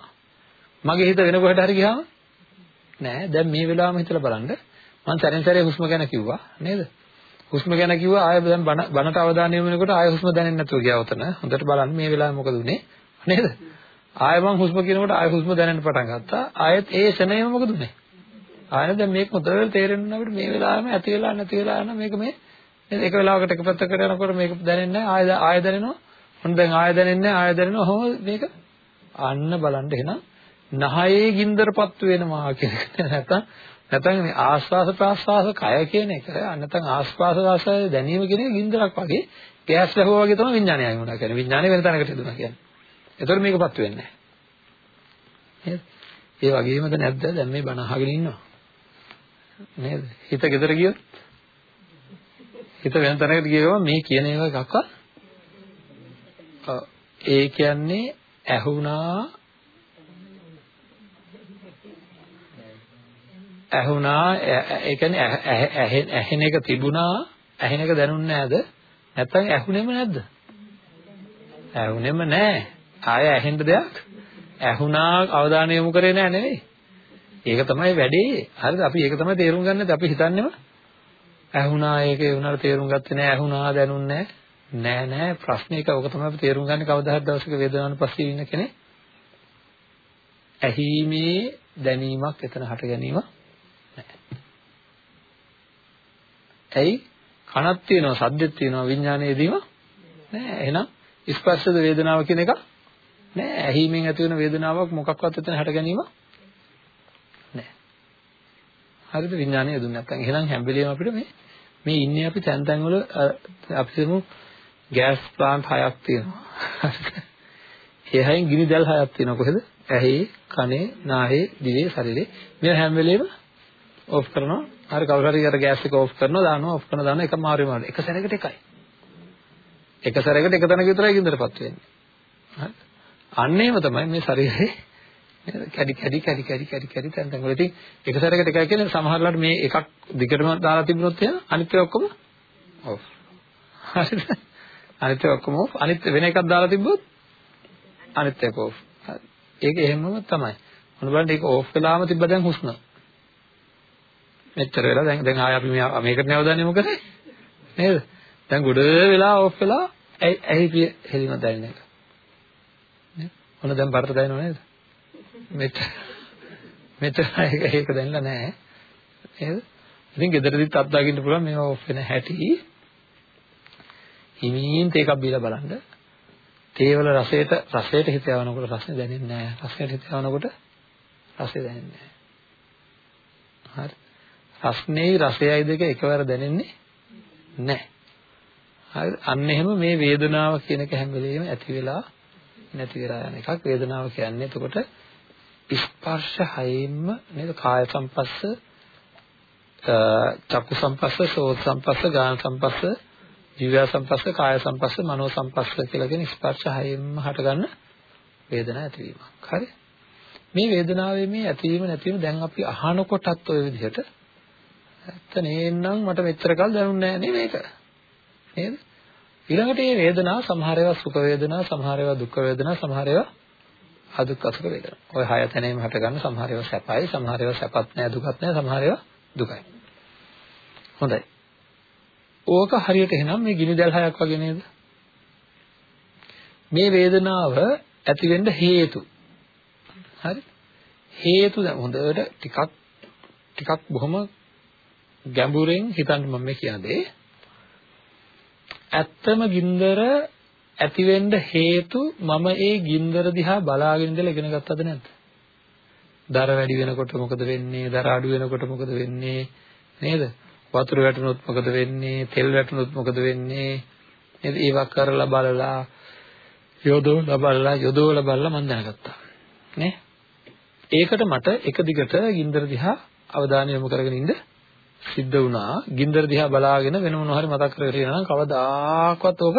මගේ හිත වෙන කොහෙට හරි ගියාම නෑ දැන් මේ වෙලාවම හිතලා බලන්න මම සැරෙන් සැරේ හුස්ම ගැන කිව්වා නේද හුස්ම ගැන කිව්වා ආයෙ දැන් බනට අවධානය යොමු වෙනකොට ආයෙ හුස්ම දැනෙන්නේ නැතුව ගියා උතන හොඳට බලන්න මේ වෙලාවේ මොකද උනේ නේද ආයෙ මං හුස්ම කියනකොට ආයෙ හුස්ම දැනෙන්න පටන් ගත්තා. ආයෙත් ඒ ශනේම මොකද උනේ? ආයෙ දැන් මේක හොඳට තේරෙන්න අපිට මේ වෙලාවෙම ඇති වෙලා නැති වෙලා යන මේක මේ එක වෙලාවකට එක පැත්තකට යනකොට මේක දැනෙන්නේ නැහැ. ආයෙ ආයෙ දැනෙනවා. මොන දැන් ආයෙ දැනෙන්නේ නැහැ. ආයෙ දැනෙනවා. ඔහොම මේක අන්න බලන්න එහෙනම් නහයේ ගින්දරපත් වෙනවා කියන එක නැත්නම් නැත්නම් මේ ආස්වාස ප්‍රාස්වාස කය කියන එක නැත්නම් ආස්වාස ආස්වාස දැනීම කියන එක ගින්දරක් වගේ ගෑස් ලැබුවා වගේ තමයි විඥානය වුණා කියන්නේ විඥානය වෙන තැනකට යදුනා කියන්නේ. ඒතකොට මේකපත් වෙන්නේ නැහැ. ඒ වගේමද නැද්ද දැන් මේ බණ අහගෙන ඉන්නවා. නේද? හිත ගෙදර ගියොත් හිත වෙන තැනකට ගියම මේ කියන ඒවා එකක්වත් ඒ කියන්නේ ඇහුණා ඇහුණා ඒ කියන්නේ ඇහෙන එක තිබුණා ඇහෙන එක දැනුන්නේ නැද්ද නැත්නම් ඇහුනේම නැද්ද? ඇහුනේම නැහැ. ආය ඇහෙන්න දෙයක්? ඇහුණා අවධානය යොමු කරේ නැහැ නෙවෙයි. ඒක තමයි වැඩේ. හරිද? අපි ඒක තමයි තේරුම් ගන්න අපි හිතන්නේම ඇහුණා ඒක ඒ වුණාට තේරුම් ගත්තේ නැහැ. ඇහුණා දැනුන්නේ නැහැ. නෑ නෑ ප්‍රශ්නේක ඔක තමයි අපි තේරුම් ගන්න. කවදා හරි දවසක වේදනාවන් පස්සේ ඉන්න කෙනෙක් ඇහිීමේ දැනීමක් එතන හට ගැනීම ඇයි? කනක් තියෙනවා සද්දෙත් තියෙනවා විඥානයේදීම නෑ. එහෙනම් ස්පර්ශද වේදනාව කියන එක නෑ. ඇහිීමෙන් ඇති වෙන වේදනාවක් මොකක්වත් එතන හට ගැනීම නෑ. හරිද? විඥානය දුන්නේ නැත්නම්. එහෙනම් හැම වෙලෙම අපිට මේ මේ ඉන්නේ අපි තැන් තැන් වල අපි හිතමු ගෑස් ප්ලාන්ට් හයක් තියෙනවා. ඒ හයෙන් ගිනි දැල් හයක් තියෙනවා. කොහෙද? ඇහි කනේ නාහේ දිවේ ශරීරේ. මේ හැම වෙලෙම ඕෆ් කරනවා. හරි කවුරු හරි අර ගෑස් එක ඕෆ් කරනවා දානවා ඕෆ් කරනවා දානවා එක මාරු මාරු. එක සැරයකට එකයි. එක සැරයකට එක තැනක විතරයි ගින්දරපත් වෙන්නේ. හරි. අන්න ඒව තමයි මේ ශරීරේ කැඩි කැඩි කැඩි කැඩි කැඩි කැඩි තැන් තැන් වල. ඉතින් එක සැරයකට එකයි කියන්නේ සමහරවිට මේ එකක් දිගටම දාලා තිබුණොත් එහෙනම් අනිත් ඒවා ඔක්කොම ඕෆ් හරිද? අනිත් ඒවා ඔක්කොම ඕෆ් අනිත් වෙන එකක් දාලා තිබ්බොත් අනිත් එක ඕෆ් ඒක එහෙමම තමයි. මොන බලන්න ඒක ඕෆ් වෙලාම තිබ්බ දැන් හුස්ම. මෙච්චර වෙලා දැන් දැන් ආය අපි මේකට නැවදන්නේ මොකද? නේද? දැන් ගොඩ වෙලා ඕෆ් වෙලා ඇයි ඇයි හෙලින දැනෙන එක? නේ? ඔන්න දැන් බරට දැනෙනව නේද? මෙච්චර මෙච්චර ඒක දැනලා නැහැ. නේද? ඉතින් ගෙදරදිත් අත්දකින්න පුළුවන් මේවා ඕෆ් වෙන හැටි. හිමින් තේකක් බීලා බලන්න. තේවල රසයට රසයට හිත යවනකොට රසය දැනෙන්නේ නැහැ. රසයට හිත යවනකොට රසය දැනෙන්නේ නැහැ. හරි. රස්නේයි රසයයි දෙක එකවර දැනෙන්නේ නැහැ. හරි. අන්න එහෙම මේ වේදනාව කියන එක හැම වෙලෙම ඇති වෙලා නැති වෙලා යන එකක්. වේදනාව කියන්නේ එතකොට ස්පර්ශ හයෙන්ම නේද? කාය සංපස්ස චක්කු සංපස්ස සෝත සංපස්ස ගාන සංපස්ස ජීව සංපස්ස කාය සංපස්ස මනෝ සංපස්ස කියලා කියන ස්පර්ශ හයෙන්ම හටගන්න වේදනාව ඇතිවීමක්. හරි. මේ වේදනාවේ මේ ඇතිවීම නැතිවීම දැන් අපි අහනකොටත් ওই විදිහට ඇත්ත නේනම් මට මෙච්චර කල් දැනුන්නේ නැහැ මේක. නේද? ඊළඟට මේ වේදනා සමහර ඒවා සුඛ වේදනා, සමහර ඒවා දුක් වේදනා, සමහර ඒවා අදුක් අසුඛ වේදනා. ඔය හය තැනේම හට ගන්න සමහර ඒවා සැපයි, සමහර ඒවා සැපත් නැහැ, දුකත් නැහැ, සමහර ඒවා දුකයි. හොඳයි. ඕක හරියට එහෙනම් මේ ගිනි දැල් හයක් වගේ නේද? මේ වේදනාව ඇති වෙන්න හේතු. හරි? හේතු දැන් හොඳට ටිකක් ටිකක් බොහොම ගැඹුරෙන් හිතන්න මම මේ කියන්නේ ඇත්තම ගින්දර ඇති වෙන්න හේතු මම ඒ ගින්දර දිහා බලාගෙන ඉඳලා ඉගෙන ගත්තද නැද්ද? දර වැඩි වෙනකොට මොකද වෙන්නේ? දර අඩු වෙනකොට මොකද වෙන්නේ? නේද? වතුර වැටුනොත් මොකද වෙන්නේ? තෙල් වැටුනොත් මොකද වෙන්නේ? නේද? ඒවක් කරලා බලලා යොදවලා බලලා යොදවලා බලලා මම දැනගත්තා. නේ? ඒකට මට එක දිගට ගින්දර දිහා අවධානය යොමු කරගෙන ඉන්න සිද්ධ වුණා. ගින්දර දිහා බලාගෙන වෙන මොනවා හරි මතක් කරගෙන ඉන්නා නම් කවදාකවත් ඕක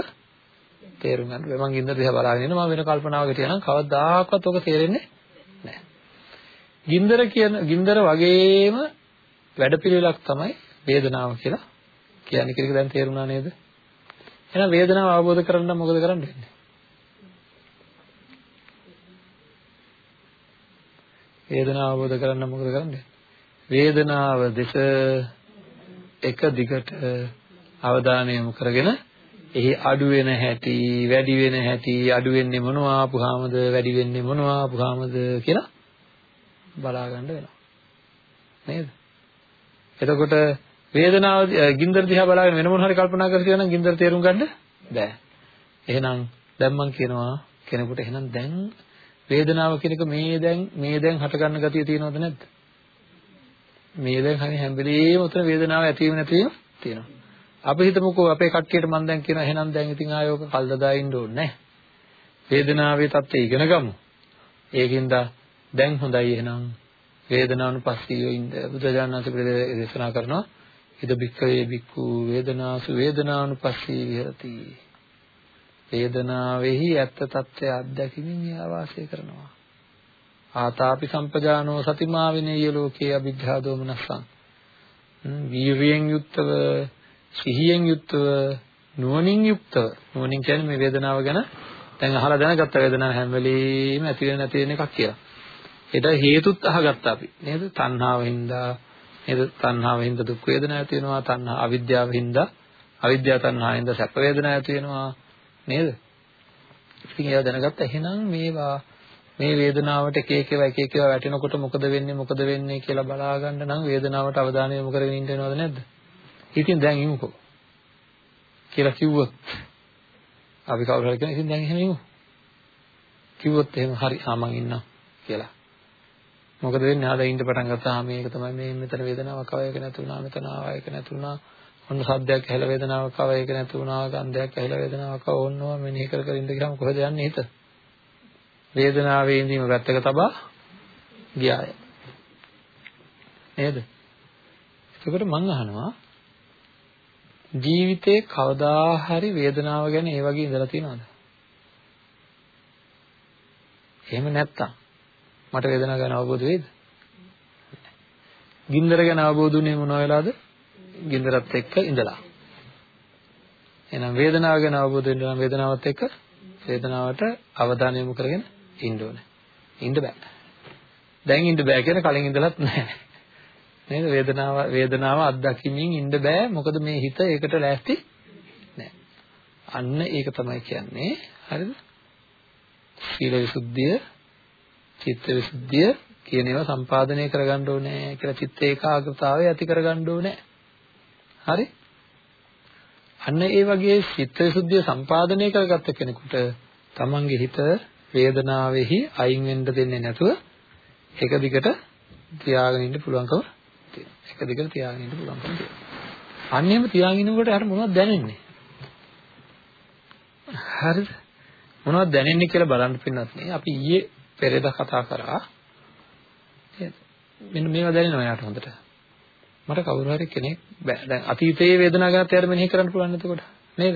තේරුම් ගන්න බැහැ මම ගින්දර දිහා බලාගෙන ඉන්න මම වෙන කල්පනාවකට යනවා කවදාකවත් ඕක තේරෙන්නේ නැහැ. ගින්දර කියන ගින්දර වගේම වැඩපිළිවෙලක් තමයි වේදනාව කියලා කියන්නේ. කියලා දැන් තේරුණා නේද? එහෙනම් වේදනාව අවබෝධ කරගන්න මොකද කරන්න වෙන්නේ? වේදනාව අවබෝධ කරගන්න මොකද කරන්නේ වේදනාව දෙස එක දිගට අවධානය යොමු කරගෙන එහි අඩු වෙන හැටි, වැඩි වෙන හැටි, අඩු වෙන්නේ මොනවා ආපුහාමද, වැඩි වෙන්නේ මොනවා ආපුහාමද කියලා බලා ගන්න වෙනවා. නේද? එතකොට වේදනාව ගින්දර දිහා බලාගෙන වෙන මොන හරි කල්පනා කරලා නම් ගින්දර තේරුම් ගන්න බෑ. එහෙනම් දැන් මම කියනවා කෙනෙකුට එහෙනම් දැන් වේදනාව කියන එක මේ දැන් මේ දැන් හට ගන්න ගතිය තියෙනවද නැද්ද? මේ දැන් හරි හැම වෙලේම උතන වේදනාව ඇති වෙන නැති වෙන තියෙනවා. අපි හිතමුකෝ අපේ කට්ටියට මම දැන් කියනවා එහෙනම් දැන් ඉතින් ආයෝක කල්දදා ඉන්න ඕනේ නැහැ. වේදනාවේ தත්ත්වය ඉගෙන ගමු. ඒකින්ද දැන් හොඳයි එහෙනම් වේදනානුපස්සීව ඉන්න බුදුජානනාථ දේශනා කරනවා ඉද බික්කවේ බික්කු වේදනාසු වේදනානුපස්සී විහෙරති වේදනාවෙහි ඇත්ත తත්වය අත්දැකීමින් එයා වාසය කරනවා ආතාපි සම්පජානෝ සතිමා විනේය ලෝකේ අභිද්ධා දෝමනස්සං වීරියෙන් යුක්තව සිහියෙන් යුක්තව නුවණින් යුක්තව නුවණින් කියන්නේ මේ වේදනාව ගැන දැන් අහලා දැනගත්ත වේදනාව හැම වෙලෙම ඇති වෙන නැති වෙන එකක් කියලා. ඒට හේතුත් අහගත්තා අපි නේද? තණ්හාවෙන්ද නේද? තණ්හාවෙන්ද දුක් වේදනා ඇති වෙනවා. තණ්හා අවිද්‍යාවෙන්ද අවිද්‍යාව තණ්හාවෙන්ද සැප වේදනා ඇති වෙනවා. නේද? ඉතින් ඒවා දැනගත්ත එහෙනම් මේවා මේ වේදනාවට එක එක ඒවා එක එක ඒවා වැටෙනකොට මොකද වෙන්නේ මොකද වෙන්නේ කියලා බලා ගන්න නම් වේදනාවට අවධානය යොමු කරගෙන ඉන්න වෙනවද නැද්ද? ඉතින් දැන් ඉමුකෝ කියලා කිව්වොත් අපි කවුරු හරි කියන ඉතින් දැන් එහෙම ඉමු. කිව්වොත් එහෙම හරි ආ මං ඉන්නම් කියලා. මොකද වෙන්නේ ආද ඉන්න පටන් ගත්තාම මේක තමයි මේ මෙතන වේදනාවක් ආව එක නැති වුණා මෙතන ආව එක නැති වුණා ඔන්න සද්දයක් ඇහෙලා වේදනාවක් ආව ඒක නැති වුණා ගන්ධයක් ඇහෙලා වේදනාවක් ආව ඕනවා මෙනෙහි කර කර ඉඳ ගියාම කොහෙද යන්නේ හිත වේදනාවේ ඉඳීම පැත්තක තබා ගියාය නේද එතකොට මං අහනවා ජීවිතේ කවදා හරි වේදනාව ගැන ඒ වගේ ඉඳලා තියෙනවද එහෙම නැත්තම් මට වේදනාව ගැන අවබෝධ වෙයිද? ගින්දර ගැන අවබෝධ වුණේ මොන වෙලාවද? ගින්දරත් එක්ක ඉඳලා. එහෙනම් වේදනාව ගැන අවබෝධ වෙන්න නම් වේදනාවත් එක්ක වේදනාවට අවධානය යොමු කරගෙන ඉන්න ඕනේ. ඉන්න බෑ. දැන් ඉන්න බෑ කියන කලින් ඉඳලත් නැහැ. නේද? වේදනාව වේදනාව අත්දැකීමින් ඉන්න බෑ. මොකද මේ හිත ඒකට ලෑස්ති නැහැ. අන්න ඒක තමයි කියන්නේ. හරිද? සීල විසුද්ධිය චිත්ත විසුද්ධිය කියන ඒවා සම්පාදනය කරගන්න ඕනේ කියලා චිත්ත ඒකාග්‍රතාවය ඇති කරගන්න ඕනේ. හරි? අන්න ඒ වගේ චිත්ත විසුද්ධිය සම්පාදනය කරගත්ත කෙනෙකුට තමන්ගේ හිත වේදනාවෙහි අයින් වෙන්න දෙන්නේ නැතුව එක දිගට තියාගෙන ඉන්න පුළුවන්කම තියෙනවා. එක දිගට තියාගෙන ඉන්න පුළුවන්කම තියෙනවා. අන්න එහෙම තියාගෙන ඉන්නකොට අර මොනවද දැනෙන්නේ? හරිද? මොනවද දැනෙන්නේ කියලා බලන්න පින්නත් නේ. අපි ඊයේ පෙරේද කතා කරා. මෙන්න මේවා දැනෙනවා යාට හොඳට. මට කවුරු හරි කෙනෙක් බෑ දැන් අතීතයේ වේදනාව ගැන තේර මෙනෙහි කරන්න පුළුවන් එතකොට නේද?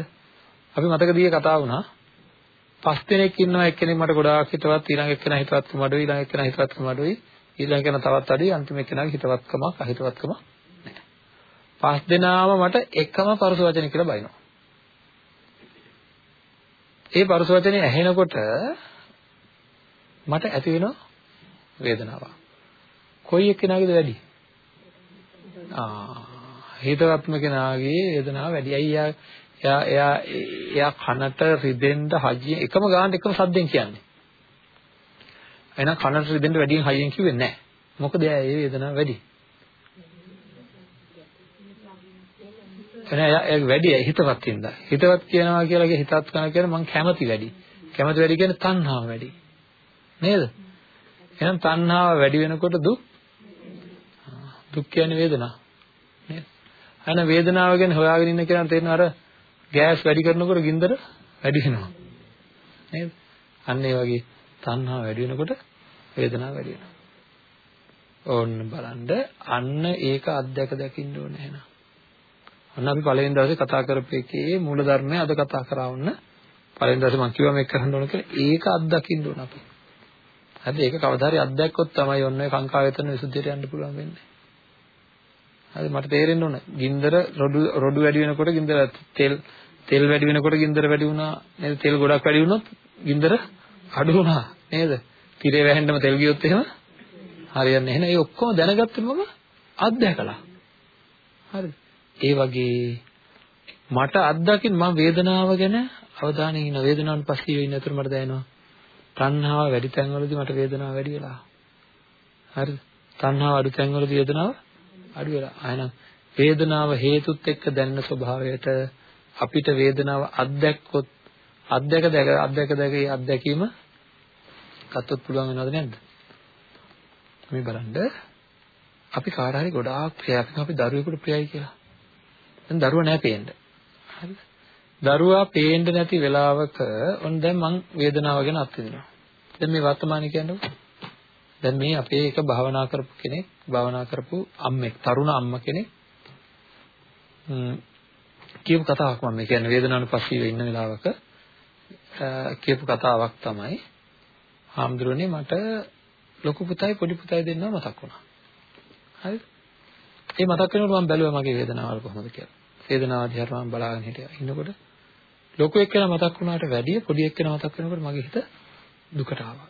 අපි මතක දිගේ කතා වුණා. පස් දෙනෙක් ඉන්නවා එක්කෙනෙක් මට ගොඩාක් හිතවත් ඊළඟ එක්කෙනා හිතවත්කම අඩුයි ඊළඟ එක්කෙනා හිතවත්කම අඩුයි ඊළඟ එක්කෙනා තවත් අඩුයි අන්තිම එක්කෙනාගේ හිතවත්කමක් අහිතවත්කම නැහැ. පස් දෙනාම මට එකම පරස වචන කියලා බයිනවා. ඒ පරස වචනේ ඇහෙනකොට මට ඇති වෙන වේදනාවක්. කොයි එක්කෙනාගේද වැඩි? ආ හිතවත්ම කෙනාගේ වේදනාව වැඩි. අයියා එයා එයා එයා කනට රිදෙන්න හයිය එකම ගානට එකම සද්දෙන් කියන්නේ. එහෙනම් කනට රිදෙන්න වැඩියෙන් හයියෙන් කිව්වේ නැහැ. මොකද එයා ඒ වේදනාව වැඩි. එනේ එයා වැඩි හිතවත් ඉඳලා. හිතවත් කියනවා කියලා හිතවත් කරනවා කියන්නේ මං කැමති වැඩි. කැමති වැඩි කියන්නේ තණ්හාව වැඩි. නේද? එහෙනම් තණ්හාව වැඩි වෙනකොට දුක් දුක් කියන්නේ වේදනාව. නේද? අන වේදනාව ගැන හොයාගෙන ඉන්න කෙනාට තේරෙනවා අර ගෑස් වැඩි කරනකොට ගින්දර වැඩි වෙනවා. නේද? අන්න ඒ වගේ තණ්හාව වැඩි වෙනකොට වේදනාව වැඩි වෙනවා. ඕන්න බලන්න අන්න ඒක අත්දැක දකින්න ඕනේ එහෙනම්. අන්න අපි පළවෙනි දවසේ කතා කරපු එකේ මූල ධර්මය අද කතා කරවන්න පළවෙනි දවසේ මම කිව්වා මේක කරන්න ඕන කියලා ඒක අත්දකින්න ඕන අපි. හරි ඒක කවදා හරි අත්දැක්කොත් තමයි ඔන්න ඔය කාංකා වේතන විසුද්ධියට යන්න පුළුවන් වෙන්නේ. හරි මට තේරෙන්න ඕන. ගින්දර රොඩු රොඩු වැඩි වෙනකොට ගින්දර තෙල් තෙල් වැඩි වෙනකොට ගින්දර වැඩි වුණා නේද? තෙල් ගොඩක් වැඩි වුණොත් ගින්දර අඩු වුණා නේද? තිරේ වැහෙන්නම තෙල් ගියොත් එහෙම හරියන්නේ නැහැ. ඒ ඔක්කොම දැනගත්තේ මම අත්දැකලා. හරිද? ඒ වගේ මට අත්දකින් මම වේදනාව ගැන අවධානය ඉන්න වේදනාවන් පස්සේ ඉන්න අතර මට දැනෙනවා තණ්හාව වැඩි තැන්වලදී මට වේදනාව වැඩි වෙලා. හරිද? තණ්හාව අඩු තැන්වලදී වේදනාව අඩු වෙලා. එහෙනම් වේදනාව හේතුත් එක්ක දැනෙන ස්වභාවයට අපිට වේදනාව අත්දැක්කොත් අත්දැක දැක අත්දැක දැක ඒ අත්දැකීම ගත්තොත් පුළුවන් වෙනවද නැද්ද? මේ බලන්න අපි කාට හරි ගොඩාක් ප්‍රියයි අපි දරුවෙකුට ප්‍රියයි කියලා. දැන් දරුවා නෑ පේන්න. හරිද? දරුවා පේන්න නැති වෙලාවක ඔන්න දැන් මං වේදනාව ගැන අත්විඳිනවා. දැන් මේ වර්තමානයේ කියන්නේ දැන් මේ අපේ එක භාවනා කරපු කෙනෙක් භාවනා කරපු අම්මෙක් තරුණ අම්ම කෙනෙක් කියපු කතාවක් මම කියන්නේ වේදනානුපස්සීව ඉන්න වෙලාවක කියපු කතාවක් තමයි හාමුදුරනේ මට ලොකු පුතයි පොඩි පුතයි දෙන්නව මතක් වුණා. හරිද? ඒ මතක් වෙනකොට මම බැලුවා මගේ වේදනාවල් කොහොමද කියලා. වේදනාව දිහා මම බලාගෙන හිටියා. ඉන්නකොට ලොකු එක්කෙනා මතක් වුණාට වැඩිය පොඩි එක්කෙනා මතක් වෙනකොට මගේ හිත දුකට ආවා.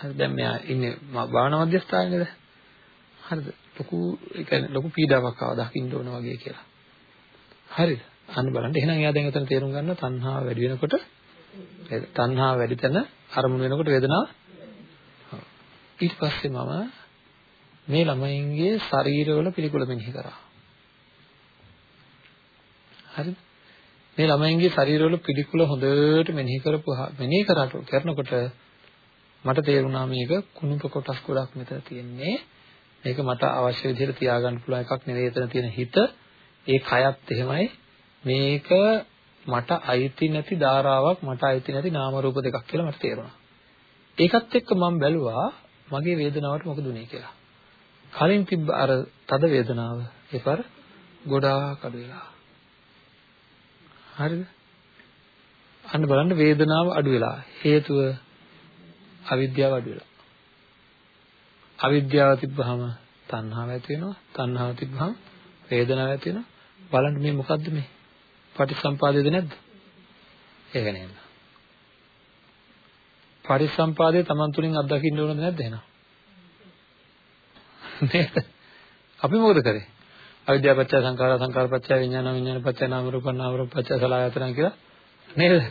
හරි දැන් මෙයා ඉන්නේ භාවනා මධ්‍යස්ථානයේද? හරිද? ලොකු ඒ කියන්නේ ලොකු පීඩාවක් ආවා දකින්න ඕන වගේ කියලා. හරිද? අන්න බලන්න. එහෙනම් එයා දැන් එතන තේරුම් ගන්නවා තණ්හාව වැඩි වෙනකොට තණ්හාව වැඩි තැන අරමුණු වෙනකොට වේදනාව ඊට පස්සේ මම මේ ළමයින්ගේ ශරීරවල පිළිකුල මෙනෙහි කරා. හරිද? මේ ළමයින්ගේ ශරීරවල පිළිකුල හොඳට මෙනෙහි කරපුවා මෙනෙහි කරාට කරනකොට මට තේරුණා මේක කුණුප කොටස් ගොඩක් මෙතන තියෙන්නේ. මේක මට අවශ්‍ය විදිහට තියාගන්න පුළුවන් එකක් නෙවෙයි එතන තියෙන හිත. ඒ කයත් එහෙමයි. මේක මට අයිති නැති ධාරාවක් මට අයිති නැති නාම රූප දෙකක් කියලා මට තේරුණා. ඒකත් එක්ක මම බැලුවා මගේ වේදනාවට මොකද උනේ කියලා. කලින් තිබ්බ අර තද වේදනාව ඒපර ගොඩාක් අඩු වෙලා. හරිද? අන්න බලන්න වේදනාව අඩු වෙලා. හේතුව අවිද්‍යාව අඩු වෙලා. අවිද්‍යාව තිබ්බහම තණ්හාව ඇති වෙනවා. තණ්හාව තිබ්බහම වේදනාව ඇති වෙනවා. බලන්න මේ මොකද්ද මේ? පටිසම්පාදයේද නැද්ද? ඒක නේද? පටිසම්පාදයේ Taman තුලින් අත්දකින්න ඕනද නැද්ද එහෙනම්? නේද? අපි මොකද කරේ? අවිද්‍යාව පත්‍ය සංඛාර සංඛාර පත්‍ය විඥාන විඥාන පත්‍ය නාම රූප නාම රූප පත්‍ය සලආයතන කියලා නේද?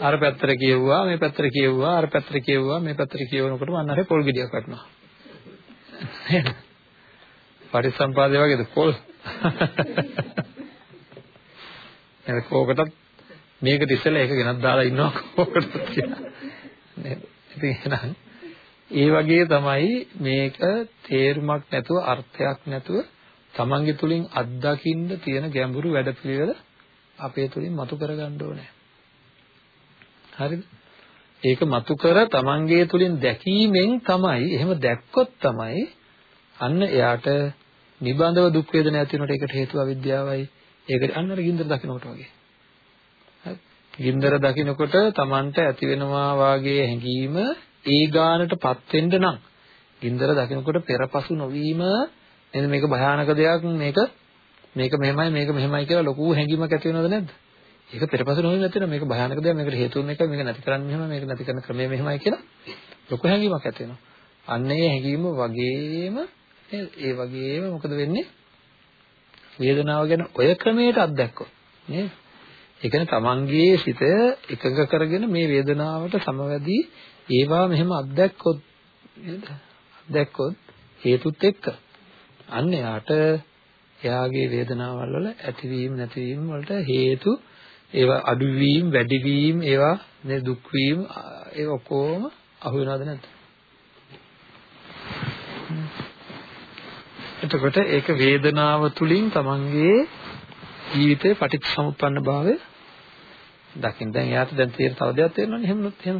අර පැත්තට කියවුවා මේ පැත්තට කියවුවා අර පැත්තට කියවුවා මේ පැත්තට කියවනකොටම අන්න හරි පොල් ගෙඩියක් වටනවා. නේද? පටිසම්පාදේ වගේද පොල්? නේද කෝකටත් මේකට ඉස්සෙල්ලා ඒක ගෙනත් දාලා ඉන්නවා කෝකටත් කියලා. නේද? ඉතින් එහෙනම් ඒ වගේ තමයි මේක තේරුමක් නැතුව අර්ථයක් නැතුව තමන්ගේ තුලින් අත්දකින්න තියෙන ගැඹුරු වැඩපිළිවෙල අපේ තුලින් මතු කරගන්න ඕනේ. හරිද? ඒක මතු කර තමන්ගේ තුලින් දැකීමෙන් තමයි එහෙම දැක්කොත් තමයි අන්න එයාට නිබඳව දුක් වේදනා ඇති වෙනකොට ඒකට හේතුව අවිද්‍යාවයි. ඒකට අන්න අර ගින්දර දකින්නකොට වගේ. හරි. ගින්දර දකින්නකොට තමන්ට ඇති වෙනවා වාගේ හැඟීම ඒ ගානටපත් වෙන්න නම් ගින්දර දකිනකොට පෙරපසු නොවීම නේද මේක භයානක දෙයක් මේක මේක මෙහෙමයි මේක මෙහෙමයි කියලා ලොකු හැඟීමක් ඇති වෙනවද නැද්ද? ඒක පෙරපසු නොවීම නැති වෙනවා මේක භයානක දෙයක් මේකට හේතුව මේක මේක නැති කරන්න මෙහෙමයි මේක නැති කරන ක්‍රමය මෙහෙමයි කියලා ලොකු හැඟීමක් ඇති වෙනවා. අන්න ඒ හැඟීම වගේම ඒ වගේම මොකද වෙන්නේ? වේදනාව ගැන ඔය ක්‍රමයට අත්දැක්කොත් නේද? ඒ කියන්නේ තමන්ගේ සිත එකඟ කරගෙන මේ වේදනාවට සමවැදී ඒවා මෙහෙම අත්දැක්කොත් නේද? අත්දැක්කොත් හේතුත් එක්ක අන්න යාට එයාගේ වේදනාවල් වල ඇතිවීම නැතිවීම වලට හේතු ඒවා අඩුවීම වැඩිවීම ඒවා නේ දුක් වීම ඒ ඔක්කොම අහු වෙනවද නැද්ද? එතකොට ඒක වේදනාව තුලින් තමන්ගේ ජීවිතේ පටිච්චසමුප්පන්න භාවය දකින්න. දැන් එයාට දැන් තේර තව දෙයක් තේරෙනවනේ එහෙම නොත් එහෙම.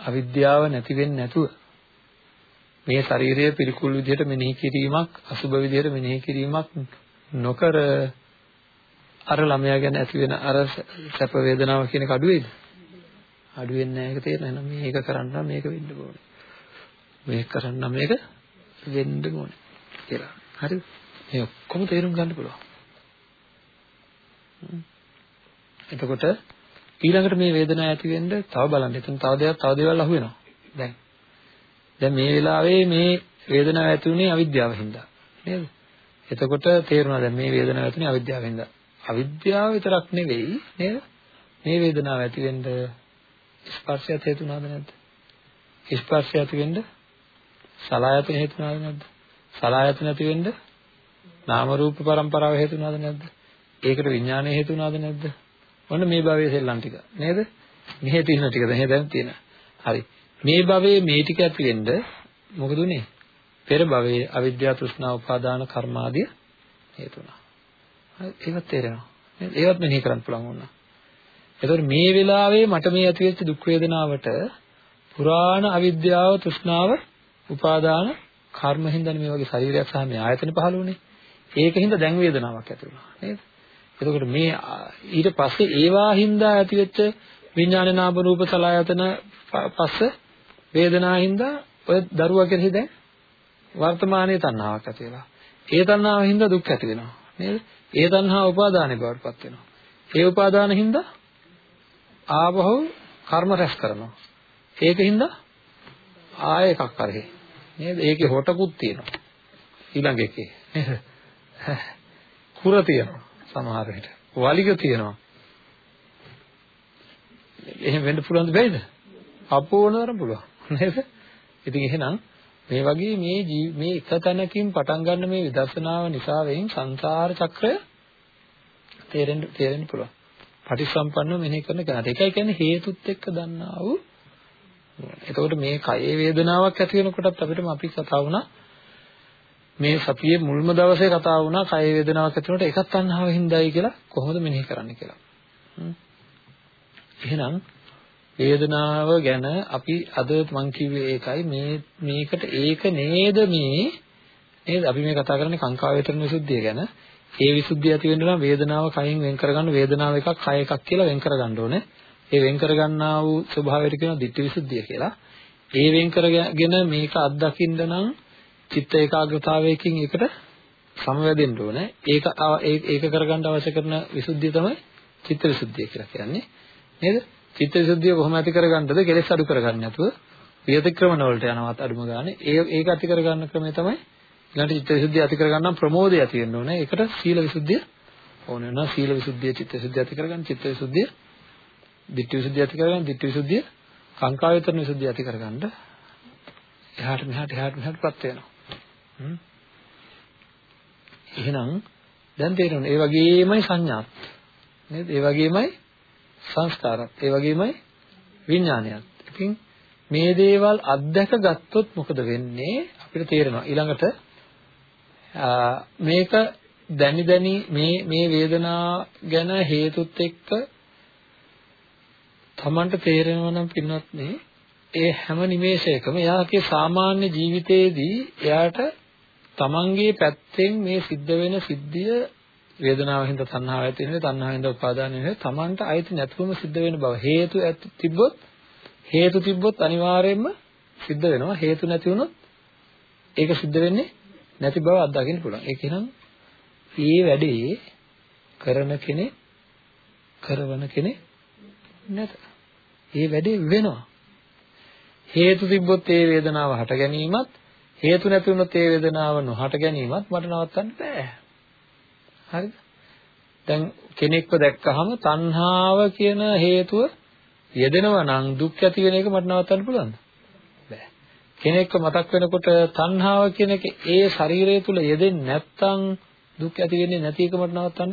අවිද්‍යාව නැති වෙන්නේ නැතුව මේ ශරීරය පිළිකුල් විදිහට මෙනෙහි කිරීමක් අසුබ විදිහට මෙනෙහි කිරීමක් නොකර අර ළමයා ගැන ඇති වෙන අර සැප වේදනාව කියන එක අඩු වෙයිද? අඩු වෙන්නේ නැහැ ඒක තේරෙනවා. එහෙනම් මේක කරන්න මේක වෙන්න ඕනේ. මේක කරන්න මේක වෙන්න ඕනේ කියලා. හරිද? මේ ඔක්කොම තේරුම් ගන්න පුළුවන්. එතකොට ඊළඟට මේ වේදනාව ඇති වෙන්න තව බලන්න. එතන තව දෙයක් තව දේවල් අහු වෙනවා. දැන්. දැන් මේ වෙලාවේ මේ වේදනාව ඇති උනේ අවිද්‍යාව හින්දා. නේද? එතකොට තේරුණා දැන් මේ වේදනාව ඇතිනේ අවිද්‍යාවෙන්ද. අවිද්‍යාව විතරක් නෙවෙයි නේද? මේ වේදනාව ඇති වෙන්න ස්පර්ශයත් හේතු වුණාද නැද්ද? ස්පර්ශය ඇති වෙන්න සලආයතන හේතු වුණාද නැද්ද? සලආයතන ඇති වෙන්න නාම රූප પરම්පරාව හේතු වුණාද නැද්ද? ඒකට විඥානය හේතු වුණාද නැද්ද? ඔන්න මේ භවයේ සෙල්ලම් ටික නේද? මෙහෙ තියෙන ටික දැන් දැන් තියෙන. හරි. මේ භවයේ මේ ටික ඇති වෙන්න මොකද උනේ? පෙර භවයේ අවිද්‍යාව තෘෂ්ණා උපාදාන කර්මාදිය හේතු වුණා. හරි ඒවත් තේරෙනවා. නේද? ඒවත් මෙනෙහි කරන්න පුළුවන් වුණා. එතකොට මේ වෙලාවේ මට මේ ඇතිවෙච්ච දුක් වේදනාවට පුරාණ අවිද්‍යාව තෘෂ්ණාව උපාදාන කර්ම හින්දානේ මේ වගේ ශරීරයක් සහ මේ ආයතන පහළ වුනේ. ඒකින්ද දැන් වේදනාවක් ඇති වුණා නේද? එතකොට මේ ඊට පස්සේ ඒවා හින්දා ඇතිවෙච්ච විඥාන නාම රූප සලආයතන පස්ස වේදනා හින්දා ඔය දරුවා කෙරෙහි දැන් වර්තමානයේ තණ්හාවක් ඇති වෙලා. ඒ තණ්හාව හින්දා දුක් ඇති වෙනවා නේද? ඒ තණ්හා උපාදානේ බවට පත් වෙනවා. ඒ උපාදාන හින්දා ආවහු කර්ම රැස් කරනවා. ඒකින්ද ආය එකක් කරේ. නේද? ඒකේ හොටකුත් තියෙනවා. ඊළඟ එකේ. කුර තියෙනවා සමහර විට. වලිග තියෙනවා. එහෙම වෙන්න පුළුවන්ද බැයිද? අපෝනතරම් පුළුවන්. නේද? ඉතින් එහෙනම් මේ වගේ මේ මේ එක තැනකින් පටන් ගන්න මේ විදර්ශනාව නිසා වෙන් සංසාර චක්‍රය තේරෙන්න තේරෙන්න පුළුවන්. පටිසම්පන්නව මෙනෙහි කරන කෙනාට. ඒකයි කියන්නේ හේතුත් එක්ක දන්නා වූ එතකොට මේ කයේ වේදනාවක් ඇති වෙනකොටත් අපිටම අපි කතා වුණා මේ සතියේ මුල්ම දවසේ කතා වුණා කය වේදනාවක් ඇති වෙනකොට ඒකත් තණ්හාව හින්දායි කියලා කොහොමද මෙනෙහි කරන්නේ කියලා. එහෙනම් වේදනාව ගැන අපි අද මං කිව්වේ ඒකයි මේ මේකට ඒක නේද මේ නේද අපි මේ කතා කරන්නේ කාංකා වේතරන විසුද්ධිය ගැන ඒ විසුද්ධිය ඇති වෙන්න නම් වේදනාව කයින් වෙන් කරගන්න වේදනාව එකක් කය එකක් කියලා වෙන් කරගන්න ඕනේ ඒ වෙන් කරගන්නා වූ ස්වභාවයට කියනවා ditthi visuddhiya කියලා. ඒ වෙන් කරගෙන මේක අත්දකින්න නම් චිත්ත ඒකාග්‍රතාවයකින් ඒකට සමවැදෙන්න ඕනේ. ඒක ඒක කරගන්න අවශ්‍ය කරන විසුද්ධිය තමයි චිත්ත විසුද්ධිය කියලා කියන්නේ. නේද? චිත්ත විසුද්ධිය කොහොම ඇති කරගන්නද? කෙලෙස් අඩු කරගන්න නැතුව වියතික්‍රමන වලට යනවත් අඩුම ගානේ. ඒ ඒක ඇති කරගන්න ක්‍රමය තමයි ඊළඟට චිත්ත විසුද්ධිය ඇති කරගන්නම් ප්‍රමෝදය ඇති වෙන්න ඕනේ. ඒකට සීල විසුද්ධිය ඕන වෙනවා. සීල විසුද්ධිය චිත්ත විසුද්ධිය ඇති කරගන්න චිත්ත විසුද්ධිය ditthi visuddhi ඇති කරගන්න ditthi visuddhiය කාංකා වේතරන විසුද්ධිය ඇති කරගන්න එහාට මෙහාට එහාට මෙහාටපත් වෙනවා. හ්ම්. එහෙනම් දැන් තේරෙනවා ඒ වගේමයි සංඥාත්. නේද? ඒ වගේමයි සංස්කාරත්. ඒ වගේමයි විඥානයත්. ඉතින් මේ දේවල් අත්දැක ගත්තොත් මොකද වෙන්නේ? අපිට තේරෙනවා. ඊළඟට මේක දැනි දැනි මේ මේ වේදනා ගැන හේතුත් එක්ක Tamanට තේරෙනවා නම් පින්වත්නි ඒ හැම නිමේෂයකම එයාගේ සාමාන්‍ය ජීවිතයේදී එයාට Tamanගේ පැත්තෙන් මේ සිද්ධ වෙන සිද්ධිය වේදනාව හින්දා තණ්හාව ඇති වෙනවා තණ්හාව හින්දා උපාදාන වෙනවා Tamanට අයිති නැතුවම සිද්ධ වෙන බව හේතු ඇති තිබ්බොත් හේතු තිබ්බොත් අනිවාර්යයෙන්ම සිද්ධ වෙනවා හේතු නැති වුණොත් ඒක සිද්ධ වෙන්නේ නැති බව අත්දකින්න පුළුවන් ඒක නම් මේ වැඩේ කරන කෙනෙක් කරවන කෙනෙක් නැත. ඒ වැඩේ වෙනවා. හේතු තිබ්බොත් ඒ වේදනාව හට ගැනීමත් හේතු නැති වුණොත් ඒ වේදනාව නොහට ගැනීමත් මට නවත්තන්න බෑ. හරිද? දැන් කෙනෙක්ව දැක්කහම තණ්හාව කියන හේතුව යෙදෙනවා නම් දුක් ඇති වෙන එක මට නවත්තන්න පුළුවන්ද? බෑ. කෙනෙක්ව මතක් වෙනකොට තණ්හාව කියන එක ඒ ශරීරය තුල යෙදෙන්නේ නැත්තම් දුක් ඇති වෙන්නේ නැති එක මට නවත්තන්න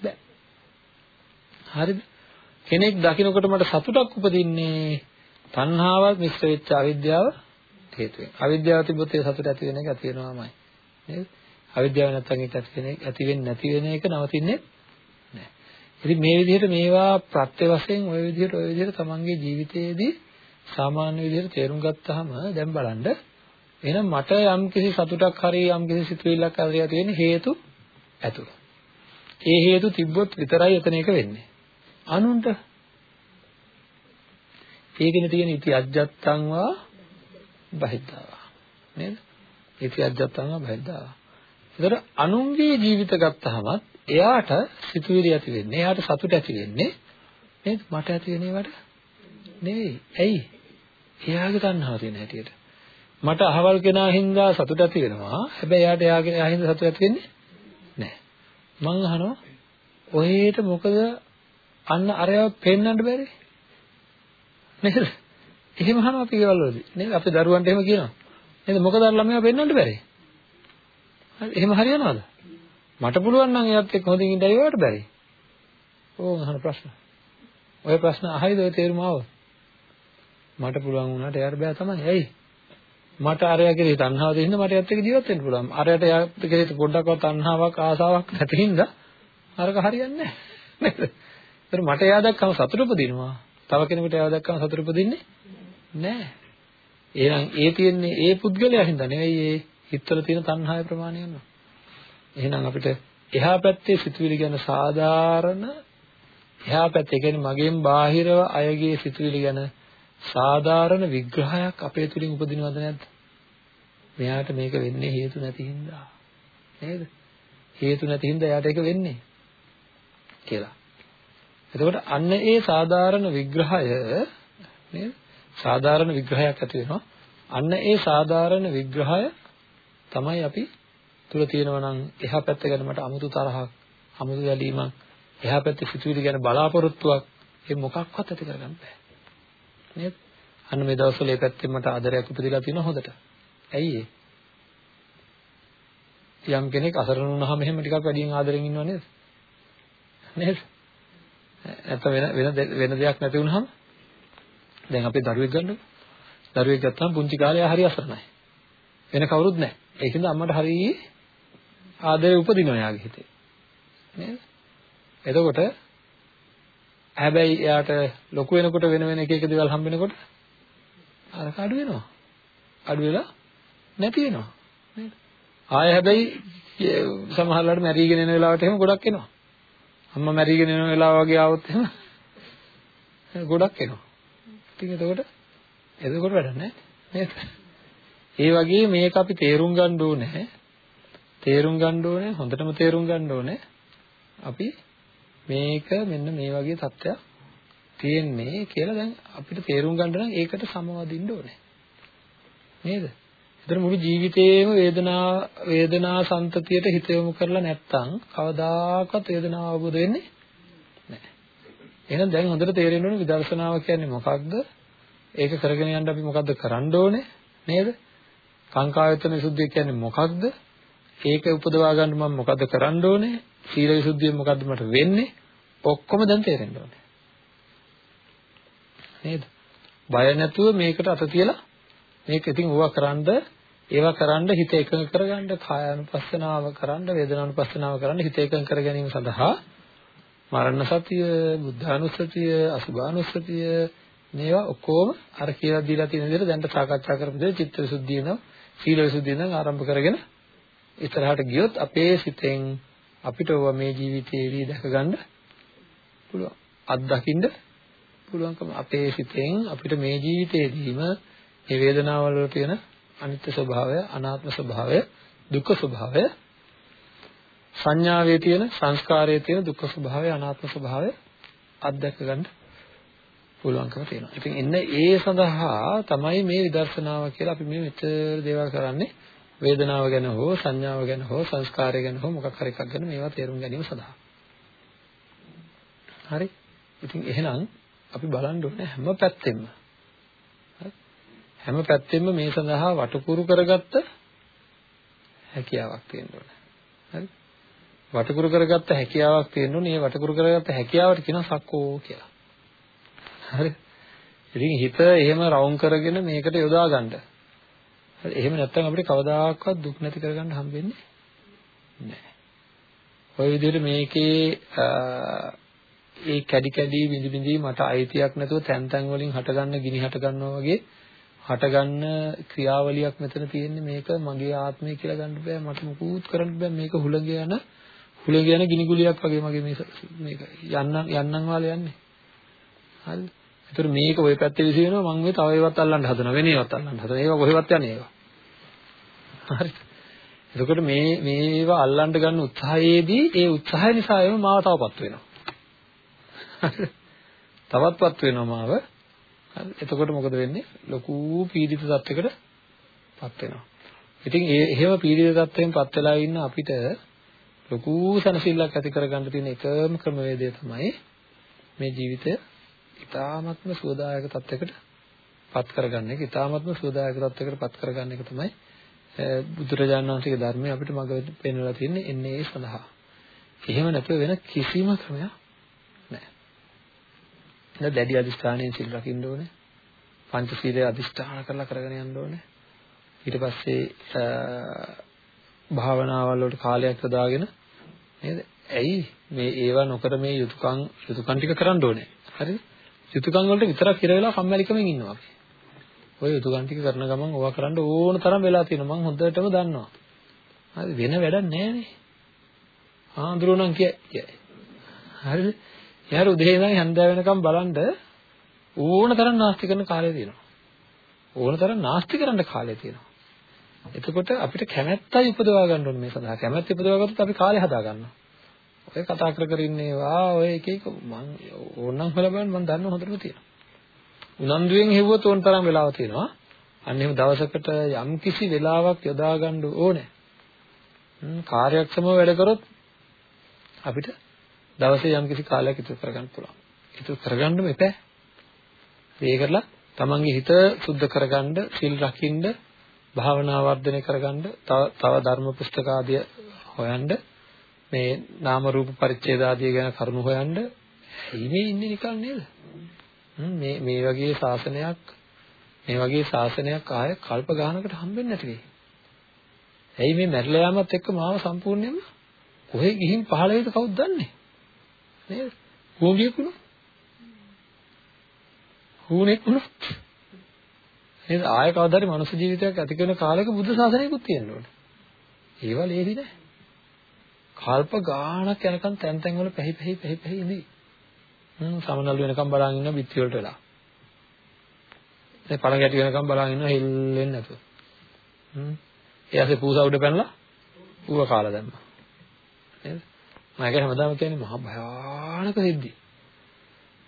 බෑ. හරිද? කෙනෙක් දකිනකොට මට සතුටක් උපදින්නේ තණ්හාවත් මිශ්‍ර වෙච්ච අවිද්‍යාව හේතුවෙන්. අවිද්‍යාව තිබ්බොත් ඒ සතුට ඇති වෙන එක ඇති වෙනවාමයි. නේද? අවිද්‍යාව නැත්තම් ඒක ඇති වෙන ඇති වෙන්නේ නැති වෙන එක නවතින්නේ නැහැ. ඉතින් මේ විදිහට මේවා ප්‍රත්‍ය වශයෙන් ওই විදිහට ওই විදිහට තමන්ගේ ජීවිතයේදී සාමාන්‍ය විදිහට තේරුම් ගත්තාම දැන් බලන්න එහෙනම් මට යම් කිසි සතුටක් හරි යම් කිසි සිතුවිල්ලක් හරි ඇති වෙන්නේ හේතු ඇතුළ. ඒ හේතු තිබ්බොත් විතරයි එතන එක වෙන්නේ. අනුන්ට ඒකෙන තියෙන ඉති අජ්ජත්තං වා බහිද්ධාවා නේද? ඉති අජ්ජත්තං වා බහිද්ධාවා. ඒතර අනුන්ගේ ජීවිත ගත්තහමත් එයාට සිතුවිලි ඇති වෙන්නේ, එයාට සතුට ඇති වෙන්නේ නේද? මට ඇති වෙන ඒවට නෙවෙයි. ඇයි? එයාගේ තණ්හාව තියෙන හැටියට. මට අහවල් කෙනා හින්දා සතුට ඇති වෙනවා. හැබැයි එයාට එයාගේ එයා හින්දා සතුට ඇති වෙන්නේ නැහැ. මං අහනවා ඔහෙට මොකද අන්න අරයව පෙන්වන්න බැරි? නේද? එහෙම අහනවා අපි ගෙවල් වලදී. නේද? අපේ දරුවන්ට එහෙම කියනවා. නේද? මොකද අර ළමයා පෙන්වන්න බැරි? හරි එහෙම හරියනවද? මට පුළුවන් නම් එයාත් එක්ක හොඳින් ඉඳලා ඒවට බැරි. ඕක අහන ප්‍රශ්න. ඔය ප්‍රශ්න අහයිද ඔය තේරුම ආවොත්? මට පුළුවන් වුණාට එයාට බෑ තමයි. ඇයි? මට අරයා කෙරේ තණ්හාව දෙන්න මට එයාත් එක්ක ජීවත් වෙන්න පුළුවන්. අරයට එයාත් කෙරේ පොඩ්ඩක්වත් තණ්හාවක් ආසාවක් නැති හින්දා අරක හරියන්නේ නැහැ. නේද? මට එයා දැක්කම සතුට උපදිනවා. තව කෙනෙකුට එයා දැක්කම සතුට උපදින්නේ නැහැ. එහෙනම් ඒ තියෙන්නේ ඒ පුද්ගලයා හින්දා නෙවෙයි ඒ හිතවල තියෙන තණ්හාවේ ප්‍රමාණය යනවා. එහෙනම් අපිට එහා පැත්තේ සිතුවිලි ගැන සාධාරණ එහා පැත්තේ කියන්නේ මගෙන් බාහිරව අයගේ සිතුවිලි ගැන සාධාරණ විග්‍රහයක් අපේ තුලින් උපදිනවද නැද්ද? මෙයාට මේක වෙන්නේ හේතු නැති හින්දා. නේද? හේතු නැති හින්දා එයාට ඒක වෙන්නේ කියලා. එතකොට අන්න ඒ සාධාරණ විග්‍රහය නේද? සාධාරණ විග්‍රහයක් ඇති වෙනවා. අන්න ඒ සාධාරණ විග්‍රහය තමයි අපි තුල තියෙනවා නම් එහා පැත්ත ගැන මට අමුතු තරහක්, අමුතු වැලීමක්, එහා පැත්තේ සිතුවිලි ගැන බලාපොරොත්තුවක් ඒ මොකක්වත් ඇති කරගන්න බෑ. නේද? අන්න මේ දවස්වල මේ පැත්තෙන් මට ආදරයක් උපදිලා තියෙනවා හොඳට. ඇයි ඒ? යම් කෙනෙක් අසරණ වුණාම එහෙම ටිකක් වැඩියෙන් ආදරෙන් ඉන්නව නේද? නේද? නැත්නම් වෙන වෙන වෙන දෙයක් නැති වුණාම දැන් අපි දරුවෙක් ගන්නකො. දරුවෙක් ගත්තාම පුංචි කාලේ හරි අසරණයි. වෙන කවුරුත් නැහැ. ඒකින්ද අම්මට හරි ආදරේ උපදිනවා යාගේ හිතේ. නේද? එතකොට හැබැයි එයාට ලොකු වෙනකොට වෙන වෙන එක එක දේවල් හම්බ වෙනකොට අර අඩු වෙනවා. අඩු වෙලා නැති වෙනවා. නේද? ආය හැබැයි සමහරවිට මැරිගෙන එන වෙලාවට එහෙම ගොඩක් එනවා. අම්මා මැරිගෙන එන වෙලාව වගේ ආවොත් එහෙම ගොඩක් එනවා. ඉතින් එතකොට එතකොට වැඩක් නැහැ නේද? ඒ වගේ මේක අපි තේරුම් ගන්න ඕනේ. තේරුම් ගන්න ඕනේ හොඳටම තේරුම් ගන්න ඕනේ. අපි මේක මෙන්න මේ වගේ තත්ත්වයක් තියෙන්නේ කියලා දැන් අපිට තේරුම් ගන්න නම් ඒකට සමවදින්න ඕනේ. නේද? ඒතර මුළු ජීවිතේම වේදනා වේදනා සංතතියට හිත යොමු කරලා නැත්තම් කවදාකවත් වේදනාව අවබෝධ වෙන්නේ නැහැ. එහෙනම් දැන් හොඳට තේරෙන්න ඕනේ විදර්ශනාව කියන්නේ මොකක්ද? ඒක කරගෙන යන්න අපි මොකද්ද කරන්න ඕනේ? නේද? කාංකායතන විසුද්ධිය කියන්නේ මොකක්ද? ඒක උපදවා ගන්න මම මොකද්ද කරන්න ඕනේ? සීල විසුද්ධියෙන් මොකද්ද මට වෙන්නේ? ඔක්කොම දැන් තේරෙන්න ඕනේ. නේද? බය නැතුව මේකට අත තියලා මේක ඉතින් ඕවා කරන්ද ඒවා කරන්ද හිත එකඟ කරගන්න කායानुපස්සනාව කරන්ද වේදනානුපස්සනාව කරන්ද හිත එකඟ කර ගැනීම සඳහා මරණ සතිය බුද්ධානුස්සතිය අසුභානුස්සතිය මේවා ඔක්කොම අර කියලා දීලා තියෙන විදිහට දැන් සාකච්ඡා කරපු දේ චිත්ත විසුද්ධිය නම් සීල විසුද්ධිය නම් ආරම්භ කරගෙන ඉස්සරහට ගියොත් අපේ සිතෙන් අපිට ඕවා මේ ජීවිතේදී දැක ගන්න පුළුවන්. අත්දකින්න පුළුවන්කම. අපේ සිතෙන් අපිට මේ ජීවිතේදීම මේ වේදනාවල් වල තියෙන අනිත්‍ය ස්වභාවය, අනාත්ම ස්වභාවය, දුක්ඛ ස්වභාවය, සංඥාවේ තියෙන සංස්කාරයේ තියෙන දුක්ඛ ස්වභාවය, අනාත්ම ස්වභාවය අත්දැක ගන්න පුළුවන්කම තියෙනවා. ඉතින් එන්න ඒ සඳහා තමයි මේ විදර්ශනාව කියලා අපි මේ මෙතර දේවල් කරන්නේ. වේදනාව ගැන හෝ සංඥාව ගැන හෝ සංස්කාරය ගැන හෝ මොකක් හරි එකක් ගැන මේවා තේරුම් ගැනීම සඳහා. හරි. ඉතින් එහෙනම් අපි බලන්න ඕනේ හැම පැත්තෙම හැම පැත්තෙම මේ සඳහා වටකුරු කරගත්ත හැකියාවක් තියෙන්න ඕනේ. හරි? වටකුරු කරගත්ත හැකියාවක් තියෙන්න ඕනේ. මේ වටකුරු කරගත්ත හැකියාවට කියනවා සක්කෝ කියලා. හරි? ඉතින් හිත එහෙම රවුම් කරගෙන මේකට යොදා ගන්න. හරි? එහෙම නැත්නම් අපිට කවදාකවත් දුක් නැති කරගන්න හම්බෙන්නේ නැහැ. ওই විදිහට මේකේ ඒ කැඩි කැඩි බිඳි බිඳි මට අයිතියක් නැතුව තැන් තැන් වලින් හටගන්න ගිනි හට ගන්නවා වගේ හටගන්න ක්‍රියාවලියක් මෙතන තියෙන්නේ මේක මගේ ආත්මය කියලා ගන්න බෑ මට මුකුත් කරන්න බෑ මේක හුලඟ යන හුලඟ යන ගිනි ගුලියක් වගේ මගේ මේ මේක යන්න යන්නම් වාලේ යන්නේ හරිද ඒතර මේක ওই පැත්තේ විසිනවා මම මේ තව ඒවත් අල්ලන්න හදනවා වෙන ඒවත් අල්ලන්න හදනවා. ඒවා කොහෙවත් යන්නේ ඒවා. හරි. එතකොට මේ මේවා අල්ලන්න ගන්න උත්සාහයේදී ඒ උත්සාහය නිසා එම මාව තවපත් වෙනවා. තවත්පත් වෙනවා මාව. හරි. එතකොට මොකද වෙන්නේ? ලොකු පීඩිත තත්යකට පත් වෙනවා. ඉතින් ඒ එහෙම පීඩිත තත්ත්වයෙන් පත් වෙලා ඉන්න අපිට ලොකු සනසිල්ලක් ඇති කරගන්න තියෙන එකම ක්‍රමවේදය තමයි මේ ජීවිතය ඊ타ත්ම සුවදායක තත්යකට පත් කරගන්න එක. ඊ타ත්ම සුවදායක තත්යකට පත් කරගන්න එක තමයි බුදුරජාණන් වහන්සේගේ ධර්මය අපිට මඟ පෙන්වලා තියෙන්නේ එන්නේ ඒ සඳහා. එහෙම නැතුව වෙන කිසිම ක්‍රමයක් නැහැ. දැන් දැඩි අධිෂ්ඨානයෙන් සිල් රකින්න ඕනේ. පංචශීලය අධිෂ්ඨාන කරලා කරගෙන යන්න ඕනේ. ඊට පස්සේ භාවනාවල් වලට කාලයක් යොදාගෙන නේද? ඇයි මේ ඒවා නොකර මේ යුතුයකම් යුතුයකම් ටික කරන්න ඕනේ. හරිද? යුතුයකම් වලට විතරක් ඉර වෙලා කම්මැලිකමෙන් ඉන්නවා අපි. ඔය යුතුයකම් ටික කරන ගමන් ඕවා කරන්න ඕන තරම් වෙලා තියෙනවා. මම හොඳටම දන්නවා. හරි වෙන වැඩක් නැහැනේ. ආඳුරණම් කියයි. හරිද? යාර උදේ ඉඳන් හැන්දෑව වෙනකම් බලන්න ඕන තරම් නාස්ති කරන කාලය තියෙනවා. ඕන තරම් නාස්ති කරන්න කාලය තියෙනවා. එතකොට අපිට කැමැත්තයි උපදවා ගන්න ඕනේ මේ සඳහා. කැමැත්ත උපදවා ගත්තොත් අපි කාලය හදා ගන්නවා. ඔය කතා කර කර ඉන්නේවා ඔය එක එක මං ඕනනම් හොයලා බලන්න මං දන්නව හොඳටම තියෙනවා. උනන්දුවෙන් හෙව්වොත් ඕන තරම් වෙලාව තියෙනවා. අන්න එහෙම දවසකට යම් කිසි වෙලාවක් යොදා ගන්න ඕනේ. කාර්යක්ෂමව වැඩ කරොත් අපිට දවසේ යම් කිසි කාලයක් ඉතුරු කරගන්න පුළුවන්. ඉතුරු කරගන්නම එපා. ඒ කරලා තමන්ගේ හිත සුද්ධ කරගන්න, සිල් රකින්න, භාවනා වර්ධනය කරගන්න, තව තව ධර්ම පුස්තක ආදිය හොයන්න, මේ නාම රූප පරිච්ඡේද ආදිය ගැන කරුණු හොයන්න ඇයි මේ ඉන්නේ නිකන් නේද? මේ මේ වගේ ශාසනයක් මේ වගේ ශාසනයක් ආය කල්ප ගානකට හම්බෙන්නේ නැති වෙයි. ඇයි මේ මැරිලා යාමත් එක්ක මාව සම්පූර්ණයෙන්ම කොහෙ ගිහින් පහළ වේද කවුද දන්නේ? නේද? කෝගියකුණා හුණෙක් වුණොත් නේද ආය කවදාරි මනුස්ස ජීවිතයක් ඇති කරන කාලයක බුද්ධ ශාසනයකුත් තියෙන්න ඕනේ. ඒවා ලේසි නෑ. කල්ප ගාණක් යනකම් තැන් තැන් වල පැහි පැහි පැහි පැහි ඉඳි. හ්ම් සමනල් වෙනකම් බලන් ඉන්න බිත්ති වලට වෙලා. ඒ පණ ගැටි වෙනකම් බලන් ඉන්න හෙල්ලෙන්නේ නැතුව. හ්ම් එයාසේ පූසා උඩ පැනලා ඌව කාලා දැම්මා. නේද? මම ඒක හැමදාම කියන්නේ මහා භයානක සිද්ධි.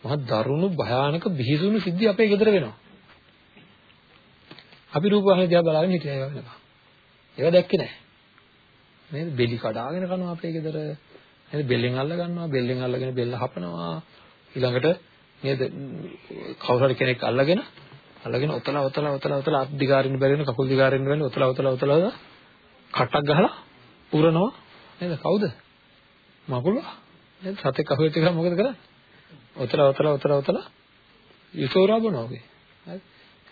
මහා දරුණු භයානක බිහිසුණු සිද්ධි අපේ ගෙදර වෙනවා. අපි රූපවාහිනිය දිහා බලාගෙන හිටියා ඒවා වෙනවා. ඒවා දැක්කේ නැහැ. නේද? බෙලි කඩාගෙන කනවා අපේ ගෙදර. නේද? බෙල්ලෙන් අල්ල ගන්නවා, බෙල්ලෙන් අල්ලගෙන බෙල්ල හපනවා. ඊළඟට නේද? කවුරු හරි කෙනෙක් අල්ලගෙන අල්ලගෙන ඔතලා ඔතලා ඔතලා ඔතලා අත් දිගාරින්න බැරි වෙන කකුල් දිගාරින්න බැරි වෙන ඔතලා ඔතලා ඔතලා කටක් ගහලා පුරනවා. නේද? කවුද? මකුළුවා. නේද? සතෙක් අහුවෙච්ච ගමන් මොකද කරන්නේ? ඔතලා ඔතලා ඔතලා ඔතලා යසෝරා බොනවා වගේ. හරි.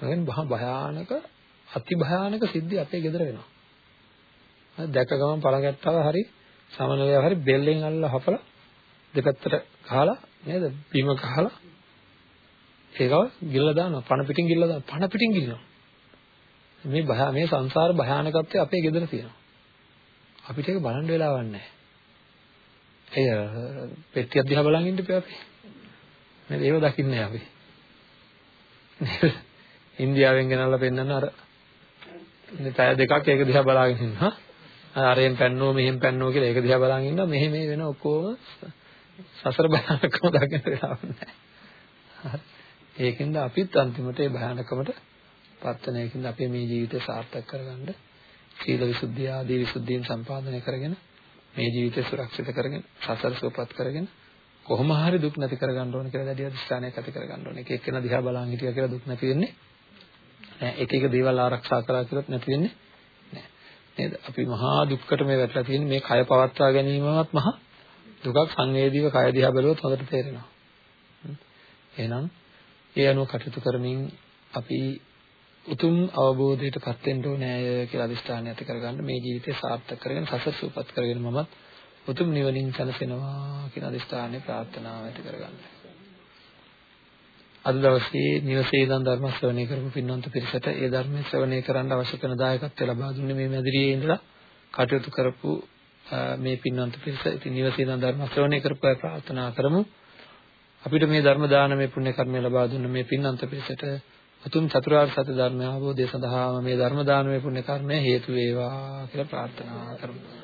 එහෙනම් භයානක අති භයානක සිද්ධි අපේ ගෙදර වෙනවා. හරි දැක ගමන් පළඟැට්ටව හරි සමනලය හරි බෙල්ලෙන් අල්ලලා හපලා දෙපැත්තට ගහලා නේද? බීම ගහලා ඒකව ගිල්ලලා දානවා. පණ පිටින් ගිල්ලලා දානවා. පණ පිටින් ගිල්ලනවා. මේ භය මේ සංසාර භයානකත්වය අපේ ගෙදර තියෙනවා. අපිට ඒක බලන්න වෙලාවක් නැහැ. එය පෙට්ටියක් දිහා බලන් ඉන්න ඉපේ අපි. නේද? ඒව දකින්නේ අපි. ඉන්දියාවෙන් ගෙනල්ලා පෙන්නන අර මේ පැය දෙකක් ඒක දිහා බලාගෙන ඉන්නවා. අරෙන් පැන්නෝ මෙහෙන් පැන්නෝ කියලා ඒක දිහා බලාගෙන ඉන්නවා. මෙහෙ මේ වෙන ඔක්කොම සසර භයානකම දකින්න වෙලාවක් නැහැ. ඒකින්ද අපිත් අන්තිමට ඒ භයානකමට පත් වෙන ඒකින්ද අපේ මේ ජීවිතය සාර්ථක කරගන්න සීල විසුද්ධිය ආදී විසුද්ධීන් සම්පාදනය කරගෙන මේ ජීවිතය සුරක්ෂිත කරගෙන සසර සුවපත් කරගෙන කොහොම හරි දුක් නැති කරගන්න ඕන කියලා දැඩි අධිෂ්ඨානයක් ඇති කරගන්න ඕනේ. එක එක්කෙනා දිහා බලන් හිටියා කියලා දුක් නැති වෙන්නේ නෑ. එක එක දේවල් ආරක්ෂා කරා කියලාත් නැති වෙන්නේ නෑ. නේද? අපි මහා දුක්කට මේ වැටලා තියෙන්නේ මේ කය පවත්වා ගැනීමවත් මහා දුකක් සංවේදීව කය දිහා බැලුවොත් හොඳට තේරෙනවා. එහෙනම් ඒ අනුව කටයුතු කරමින් අපි උතුම් අවබෝධයටපත් වෙන්න ඕනේ කියලා අදිස්ථානය ඇති කරගන්න මේ ජීවිතය සාර්ථක කරගෙන සසර සූපත් කරගෙන මමත් උතුම් නිවනින් සැනසෙනවා කියන අදිස්ථානයේ ප්‍රාර්ථනාව ඇති කරගන්න. අද දවසේ නිවසේ ඉඳන් ධර්ම ශ්‍රවණය කරපු පින්වන්ත පිරිසට ඒ ධර්මයේ ශ්‍රවණය කරන්න අවශ්‍ය කරන දායකත්වය ලබා දුන්නේ මේ මැදිරියේ ඉඳලා කටයුතු කරපු මේ පින්වන්ත පිරිස. ඉතින් නිවසේ ඉඳන් ධර්ම ශ්‍රවණය කරපු අය ප්‍රාර්ථනා කරමු. අපිට මේ ධර්ම දානමය පුණ්‍ය කර්මය ලබා දුන්න මේ පින්වන්ත පිරිසට උතුම් චතුරාර්ය සත්‍ය ධර්මය අවබෝධය සඳහාම මේ ධර්ම දානමය පුණ්‍ය කර්මය හේතු වේවා කියලා ප්‍රාර්ථනා කරමු.